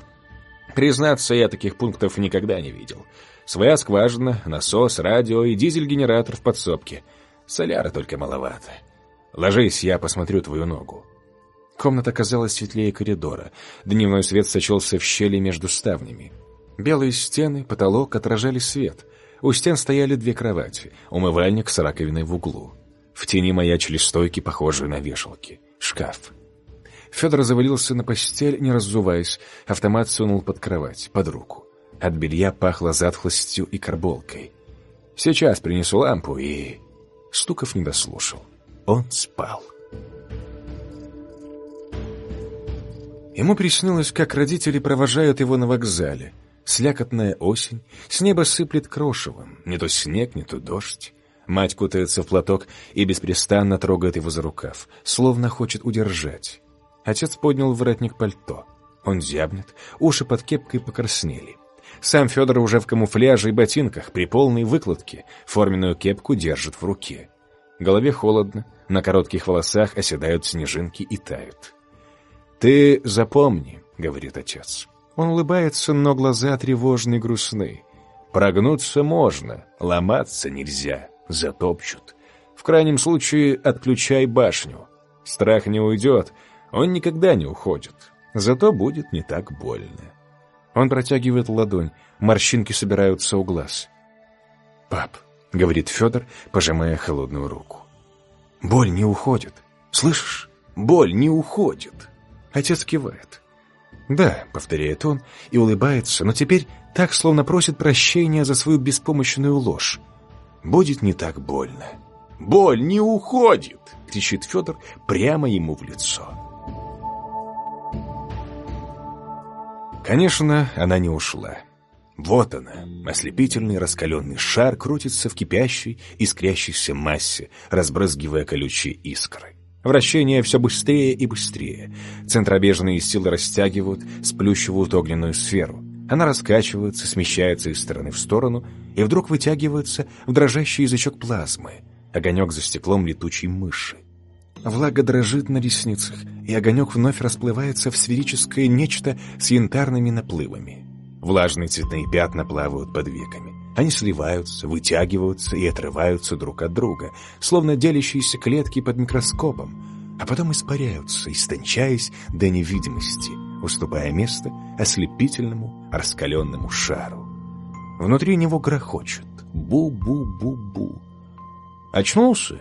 S1: Признаться, я таких пунктов никогда не видел». Своя скважина, насос, радио и дизель-генератор в подсобке. Соляра только маловато. Ложись, я посмотрю твою ногу. Комната казалась светлее коридора. Дневной свет сочился в щели между ставнями. Белые стены, потолок отражали свет. У стен стояли две кровати, умывальник с раковиной в углу. В тени маячили стойки, похожие на вешалки. Шкаф. Федор завалился на постель, не раззуваясь. Автомат сунул под кровать, под руку. От белья пахло затхлостью и карболкой. «Сейчас принесу лампу и...» Стуков не дослушал. Он спал. Ему приснилось, как родители провожают его на вокзале. Слякотная осень, с неба сыплет крошевом, не то снег, не то дождь. Мать кутается в платок и беспрестанно трогает его за рукав, словно хочет удержать. Отец поднял воротник пальто. Он зябнет, уши под кепкой покраснели. Сам Федор уже в камуфляже и ботинках, при полной выкладке, форменную кепку держит в руке. Голове холодно, на коротких волосах оседают снежинки и тают. «Ты запомни», — говорит отец. Он улыбается, но глаза тревожны и грустны. «Прогнуться можно, ломаться нельзя, затопчут. В крайнем случае отключай башню. Страх не уйдет, он никогда не уходит, зато будет не так больно». Он протягивает ладонь, морщинки собираются у глаз. «Пап», — говорит Федор, пожимая холодную руку. «Боль не уходит. Слышишь? Боль не уходит». Отец кивает. «Да», — повторяет он и улыбается, но теперь так, словно просит прощения за свою беспомощную ложь. «Будет не так больно». «Боль не уходит!» — кричит Федор прямо ему в лицо. Конечно, она не ушла. Вот она, ослепительный раскаленный шар крутится в кипящей, искрящейся массе, разбрызгивая колючие искры. Вращение все быстрее и быстрее. Центробежные силы растягивают, сплющивают огненную сферу. Она раскачивается, смещается из стороны в сторону и вдруг вытягивается в дрожащий язычок плазмы, огонек за стеклом летучей мыши. Влага дрожит на ресницах, и огонек вновь расплывается в сферическое нечто с янтарными наплывами. Влажные цветные пятна плавают под веками. Они сливаются, вытягиваются и отрываются друг от друга, словно делящиеся клетки под микроскопом, а потом испаряются, истончаясь до невидимости, уступая место ослепительному раскаленному шару. Внутри него грохочет «бу-бу-бу-бу». «Очнулся?»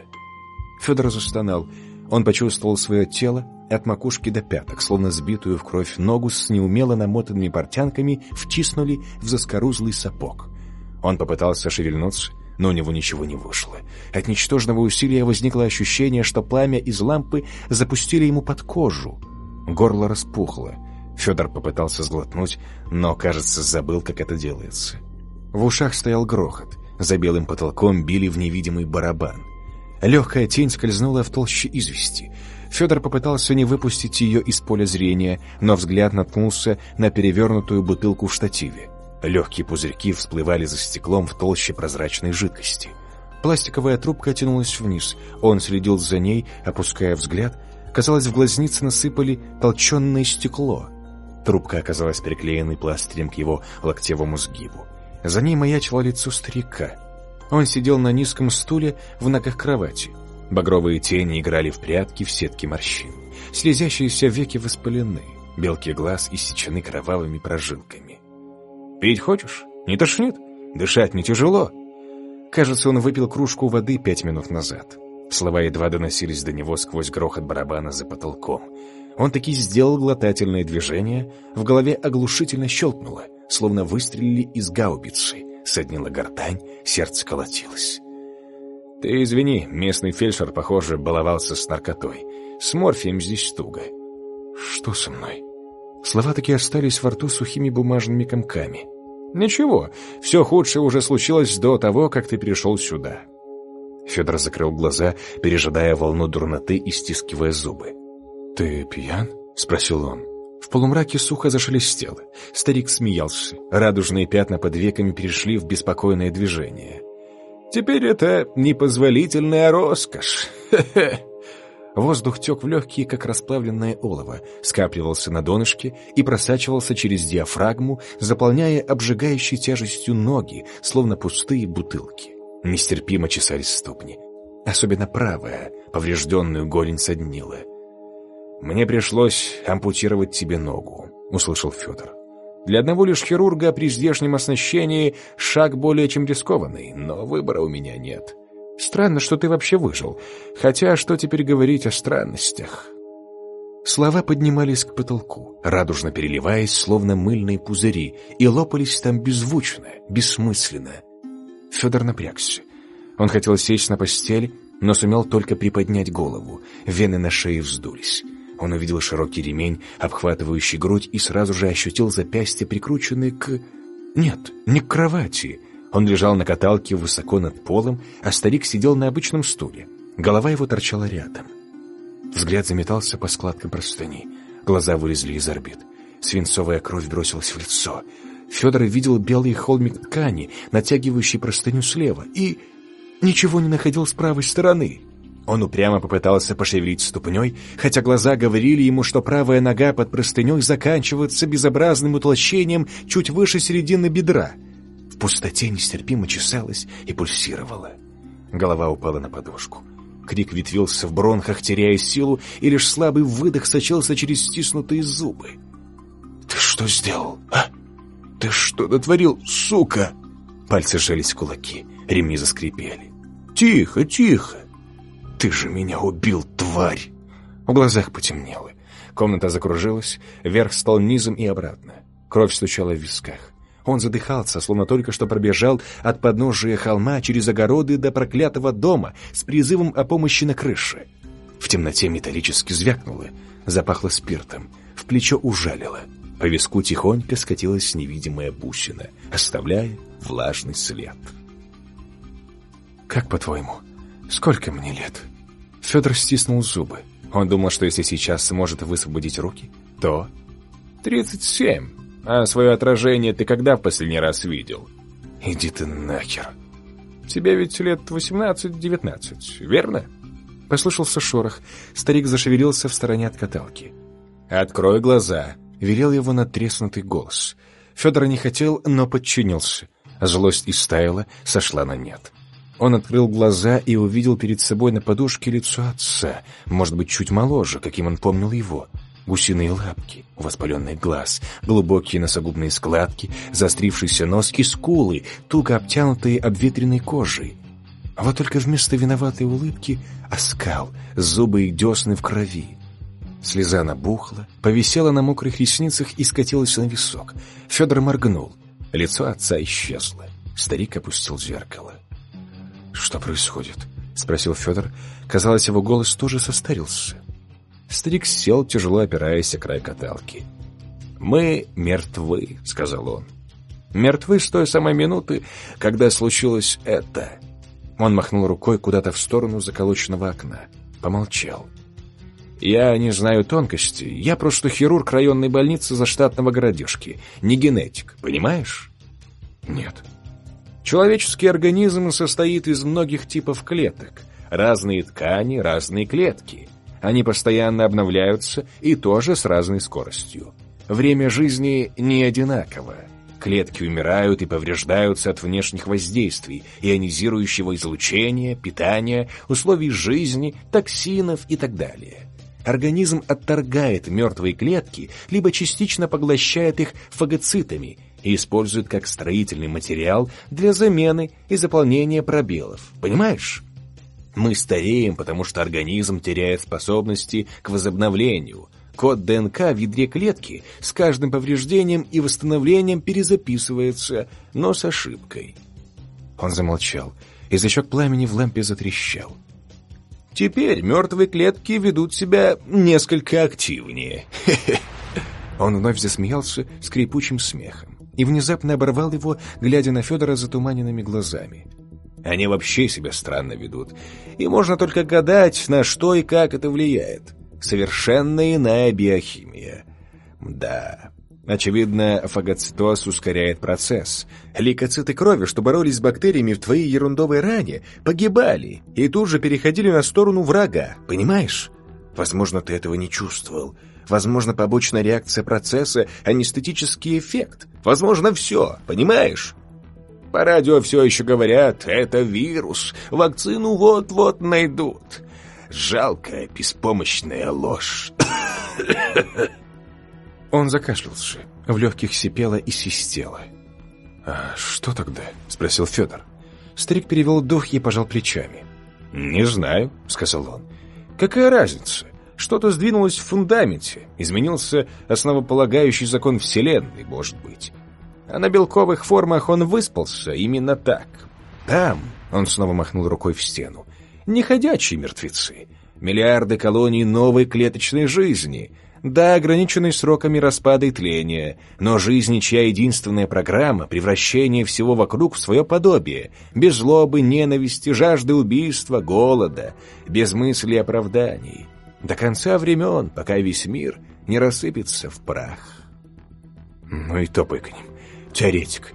S1: Федор застонал. Он почувствовал свое тело от макушки до пяток, словно сбитую в кровь ногу с неумело намотанными портянками втиснули в заскорузлый сапог. Он попытался шевельнуться, но у него ничего не вышло. От ничтожного усилия возникло ощущение, что пламя из лампы запустили ему под кожу. Горло распухло. Федор попытался сглотнуть, но, кажется, забыл, как это делается. В ушах стоял грохот. За белым потолком били в невидимый барабан. Легкая тень скользнула в толще извести. Федор попытался не выпустить ее из поля зрения, но взгляд наткнулся на перевернутую бутылку в штативе. Легкие пузырьки всплывали за стеклом в толще прозрачной жидкости. Пластиковая трубка тянулась вниз. Он следил за ней, опуская взгляд. Казалось, в глазницы насыпали толченное стекло. Трубка оказалась приклеенной пластырем к его локтевому сгибу. За ней маячило лицо старика. Он сидел на низком стуле в ногах кровати. Багровые тени играли в прятки в сетке морщин. Слезящиеся веки воспалены, белки глаз иссечены кровавыми прожилками. «Пить хочешь? Не тошнит? Дышать не тяжело?» Кажется, он выпил кружку воды пять минут назад. Слова едва доносились до него сквозь грохот барабана за потолком. Он таки сделал глотательное движение, в голове оглушительно щелкнуло, словно выстрелили из гаубицы. Соднила гортань, сердце колотилось. «Ты извини, местный фельдшер, похоже, баловался с наркотой. С морфием здесь туго». «Что со мной?» Слова таки остались во рту сухими бумажными комками. «Ничего, все худшее уже случилось до того, как ты пришел сюда». Федор закрыл глаза, пережидая волну дурноты и стискивая зубы. «Ты пьян?» — спросил он. В полумраке сухо зашелестело. Старик смеялся. Радужные пятна под веками перешли в беспокойное движение. «Теперь это непозволительная роскошь. Хе-хе!» Воздух тек в легкие, как расплавленное олово, скапливался на донышке и просачивался через диафрагму, заполняя обжигающей тяжестью ноги, словно пустые бутылки. Нестерпимо чесались ступни. Особенно правая, поврежденную голень соднила. «Мне пришлось ампутировать тебе ногу», — услышал Федор. «Для одного лишь хирурга при здешнем оснащении шаг более чем рискованный, но выбора у меня нет. Странно, что ты вообще выжил. Хотя, что теперь говорить о странностях?» Слова поднимались к потолку, радужно переливаясь, словно мыльные пузыри, и лопались там беззвучно, бессмысленно. Федор напрягся. Он хотел сесть на постель, но сумел только приподнять голову, вены на шее вздулись. Он увидел широкий ремень, обхватывающий грудь, и сразу же ощутил запястье, прикрученное к... Нет, не к кровати. Он лежал на каталке высоко над полом, а старик сидел на обычном стуле. Голова его торчала рядом. Взгляд заметался по складкам простыни. Глаза вылезли из орбит. Свинцовая кровь бросилась в лицо. Федор видел белый холмик ткани, натягивающий простыню слева, и ничего не находил с правой стороны. Он упрямо попытался пошевелить ступней, хотя глаза говорили ему, что правая нога под простыней заканчивается безобразным утолщением чуть выше середины бедра. В пустоте нестерпимо чесалась и пульсировала. Голова упала на подушку. Крик ветвился в бронхах, теряя силу, и лишь слабый выдох сочился через стиснутые зубы. «Ты что сделал, а? Ты что дотворил, сука?» Пальцы сжались в кулаки, ремни заскрипели. «Тихо, тихо!» «Ты же меня убил, тварь!» В глазах потемнело. Комната закружилась, вверх стал низом и обратно. Кровь стучала в висках. Он задыхался, словно только что пробежал от подножия холма через огороды до проклятого дома с призывом о помощи на крыше. В темноте металлически звякнуло, запахло спиртом, в плечо ужалило. По виску тихонько скатилась невидимая бусина, оставляя влажный след. «Как по-твоему, сколько мне лет?» Федор стиснул зубы. Он думал, что если сейчас сможет высвободить руки, то... «Тридцать семь. А свое отражение ты когда в последний раз видел?» «Иди ты нахер!» «Тебе ведь лет восемнадцать-девятнадцать, верно?» Послышался шорох. Старик зашевелился в стороне от каталки. «Открой глаза!» — велел его натреснутый голос. Федор не хотел, но подчинился. Злость истаяла, сошла на нет. Он открыл глаза и увидел перед собой на подушке лицо отца, может быть, чуть моложе, каким он помнил его. Гусиные лапки, воспаленный глаз, глубокие носогубные складки, заострившийся нос и скулы, туго обтянутые обветренной кожей. А вот только вместо виноватой улыбки оскал, зубы и десны в крови. Слеза набухла, повисела на мокрых ресницах и скатилась на висок. Федор моргнул. Лицо отца исчезло. Старик опустил зеркало. «Что происходит?» — спросил Федор. Казалось, его голос тоже состарился. Старик сел, тяжело опираясь о край каталки. «Мы мертвы», — сказал он. «Мертвы с той самой минуты, когда случилось это». Он махнул рукой куда-то в сторону заколоченного окна. Помолчал. «Я не знаю тонкостей. Я просто хирург районной больницы заштатного городишки. Не генетик, понимаешь?» «Нет». Человеческий организм состоит из многих типов клеток. Разные ткани, разные клетки. Они постоянно обновляются и тоже с разной скоростью. Время жизни не одинаково. Клетки умирают и повреждаются от внешних воздействий, ионизирующего излучения, питания, условий жизни, токсинов и так далее. Организм отторгает мертвые клетки, либо частично поглощает их фагоцитами и использует как строительный материал для замены и заполнения пробелов. Понимаешь? Мы стареем, потому что организм теряет способности к возобновлению. Код ДНК в ядре клетки с каждым повреждением и восстановлением перезаписывается, но с ошибкой. Он замолчал. Язычок пламени в лампе затрещал. Теперь мертвые клетки ведут себя несколько активнее. Он вновь засмеялся скрипучим смехом и внезапно оборвал его, глядя на Федора затуманенными глазами. Они вообще себя странно ведут, и можно только гадать, на что и как это влияет. Совершенно иная биохимия. Да, Очевидно, фагоцитоз ускоряет процесс. Лейкоциты крови, что боролись с бактериями в твоей ерундовой ране, погибали и тут же переходили на сторону врага, понимаешь? Возможно, ты этого не чувствовал. Возможно, побочная реакция процесса — анестетический эффект. Возможно, все, понимаешь? По радио все еще говорят, это вирус, вакцину вот-вот найдут. Жалкая, беспомощная ложь. Он закашлялся. В легких сипело и свистело. «А что тогда?» — спросил Федор. Старик перевел дух и пожал плечами. «Не знаю», — сказал он. «Какая разница? Что-то сдвинулось в фундаменте. Изменился основополагающий закон Вселенной, может быть. А на белковых формах он выспался именно так. Там, — он снова махнул рукой в стену, — неходячие мертвецы, миллиарды колоний новой клеточной жизни — да, ограниченный сроками распада и тления, но жизнь, чья единственная программа — превращение всего вокруг в свое подобие, без злобы, ненависти, жажды убийства, голода, без мыслей оправданий. До конца времен, пока весь мир не рассыпется в прах. «Ну и топай к ним, теоретик.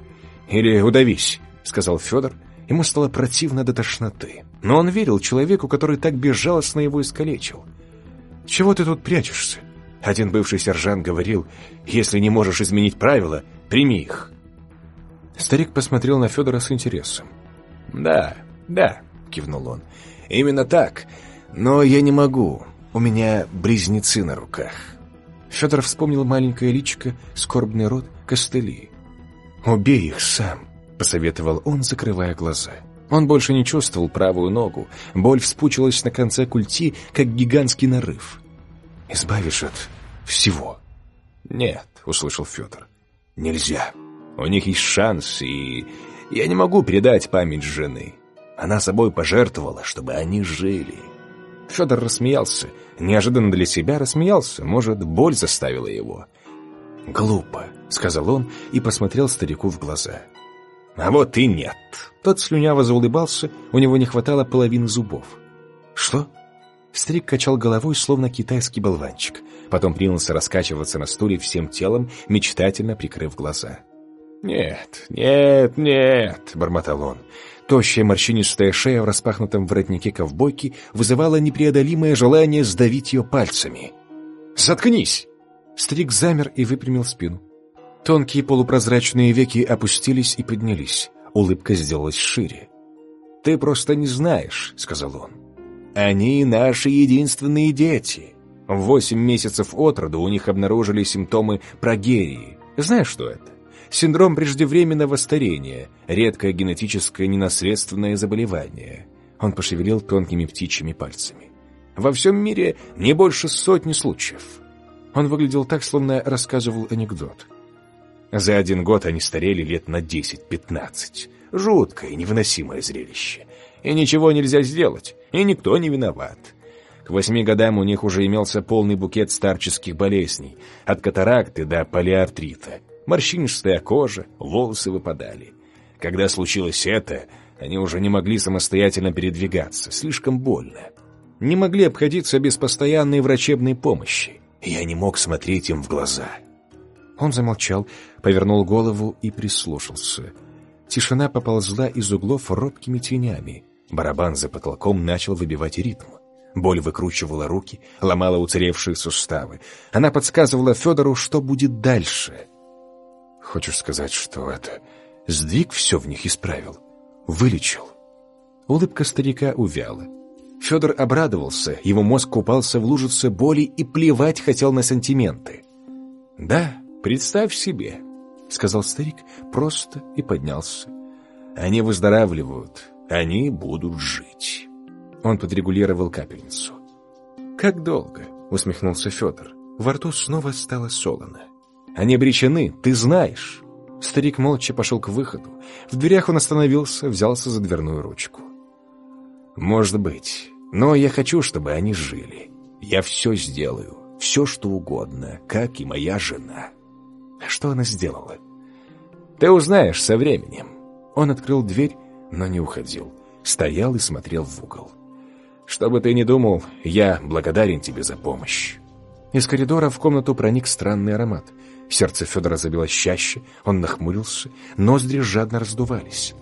S1: Или удавись», — сказал Федор. Ему стало противно до тошноты. Но он верил человеку, который так безжалостно его искалечил. «Чего ты тут прячешься? Один бывший сержант говорил, если не можешь изменить правила, прими их. Старик посмотрел на Федора с интересом. «Да, да», — кивнул он, — «именно так. Но я не могу. У меня близнецы на руках». Федор вспомнил маленькое личико, скорбный рот, костыли. «Убей их сам», — посоветовал он, закрывая глаза. Он больше не чувствовал правую ногу. Боль вспучилась на конце культи, как гигантский нарыв избавишь от всего. Нет, услышал Федор. Нельзя. У них есть шанс, и я не могу передать память жены. Она собой пожертвовала, чтобы они жили. Федор рассмеялся. Неожиданно для себя рассмеялся. Может, боль заставила его. «Глупо», — сказал он и посмотрел старику в глаза. «А вот и нет». Тот слюняво заулыбался, у него не хватало половины зубов. «Что?» Старик качал головой, словно китайский болванчик. Потом принялся раскачиваться на стуле всем телом, мечтательно прикрыв глаза. «Нет, нет, нет», — бормотал он. Тощая морщинистая шея в распахнутом воротнике ковбойки вызывала непреодолимое желание сдавить ее пальцами. «Заткнись!» Старик замер и выпрямил спину. Тонкие полупрозрачные веки опустились и поднялись. Улыбка сделалась шире. «Ты просто не знаешь», — сказал он. Они наши единственные дети. В восемь месяцев от роду у них обнаружили симптомы прогерии. Знаешь, что это? Синдром преждевременного старения, редкое генетическое ненаследственное заболевание. Он пошевелил тонкими птичьими пальцами. Во всем мире не больше сотни случаев. Он выглядел так, словно рассказывал анекдот. За один год они старели лет на 10-15. Жуткое, невыносимое зрелище. И ничего нельзя сделать и никто не виноват. К восьми годам у них уже имелся полный букет старческих болезней, от катаракты до полиартрита. Морщинистая кожа, волосы выпадали. Когда случилось это, они уже не могли самостоятельно передвигаться, слишком больно. Не могли обходиться без постоянной врачебной помощи. Я не мог смотреть им в глаза. Он замолчал, повернул голову и прислушался. Тишина поползла из углов робкими тенями. Барабан за потолком начал выбивать ритм. Боль выкручивала руки, ломала уцелевшие суставы. Она подсказывала Федору, что будет дальше. «Хочешь сказать, что это...» Сдвиг все в них исправил. Вылечил. Улыбка старика увяла. Федор обрадовался, его мозг купался в лужице боли и плевать хотел на сантименты. «Да, представь себе», — сказал старик просто и поднялся. «Они выздоравливают, они будут жить». Он подрегулировал капельницу. «Как долго?» — усмехнулся Федор. Во рту снова стало солоно. «Они обречены, ты знаешь». Старик молча пошел к выходу. В дверях он остановился, взялся за дверную ручку. «Может быть, но я хочу, чтобы они жили. Я все сделаю, все что угодно, как и моя жена». Что она сделала? «Ты узнаешь со временем». Он открыл дверь, но не уходил. Стоял и смотрел в угол. Что бы ты ни думал, я благодарен тебе за помощь». Из коридора в комнату проник странный аромат. Сердце Федора забилось чаще, он нахмурился, ноздри жадно раздувались.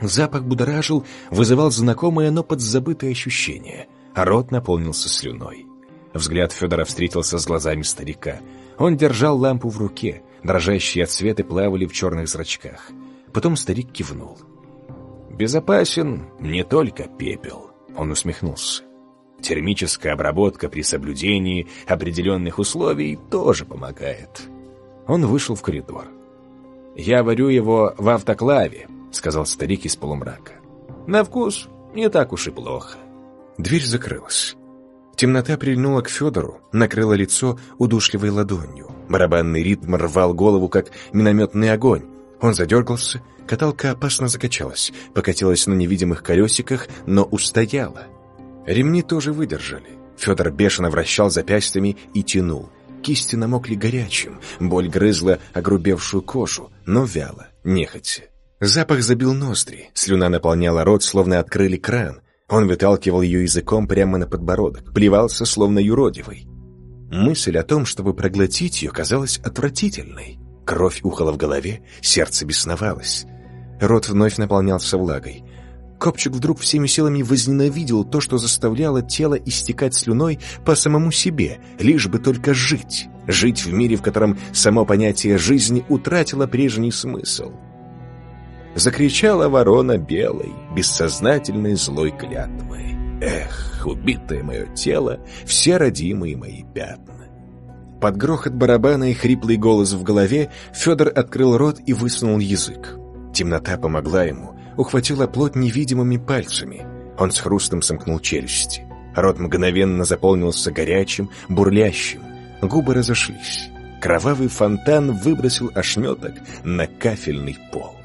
S1: Запах будоражил, вызывал знакомое, но подзабытое ощущение, а рот наполнился слюной. Взгляд Федора встретился с глазами старика. Он держал лампу в руке, дрожащие цветы плавали в черных зрачках. Потом старик кивнул. «Безопасен не только пепел». Он усмехнулся. Термическая обработка при соблюдении определенных условий тоже помогает. Он вышел в коридор. «Я варю его в автоклаве», — сказал старик из полумрака. «На вкус не так уж и плохо». Дверь закрылась. Темнота прильнула к Федору, накрыла лицо удушливой ладонью. Барабанный ритм рвал голову, как минометный огонь. Он задергался, каталка опасно закачалась, покатилась на невидимых колесиках, но устояла. Ремни тоже выдержали. Федор бешено вращал запястьями и тянул. Кисти намокли горячим, боль грызла огрубевшую кожу, но вяло, нехотя. Запах забил ноздри, слюна наполняла рот, словно открыли кран. Он выталкивал ее языком прямо на подбородок, плевался, словно юродивый. Мысль о том, чтобы проглотить ее, казалась отвратительной. Кровь ухала в голове, сердце бесновалось. Рот вновь наполнялся влагой. Копчик вдруг всеми силами возненавидел то, что заставляло тело истекать слюной по самому себе, лишь бы только жить. Жить в мире, в котором само понятие жизни утратило прежний смысл. Закричала ворона белой, бессознательной злой клятвой. Эх, убитое мое тело, все родимые мои пятна. Под грохот барабана и хриплый голос в голове Федор открыл рот и высунул язык. Темнота помогла ему, ухватила плоть невидимыми пальцами. Он с хрустом сомкнул челюсти. Рот мгновенно заполнился горячим, бурлящим. Губы разошлись. Кровавый фонтан выбросил ошметок на кафельный пол.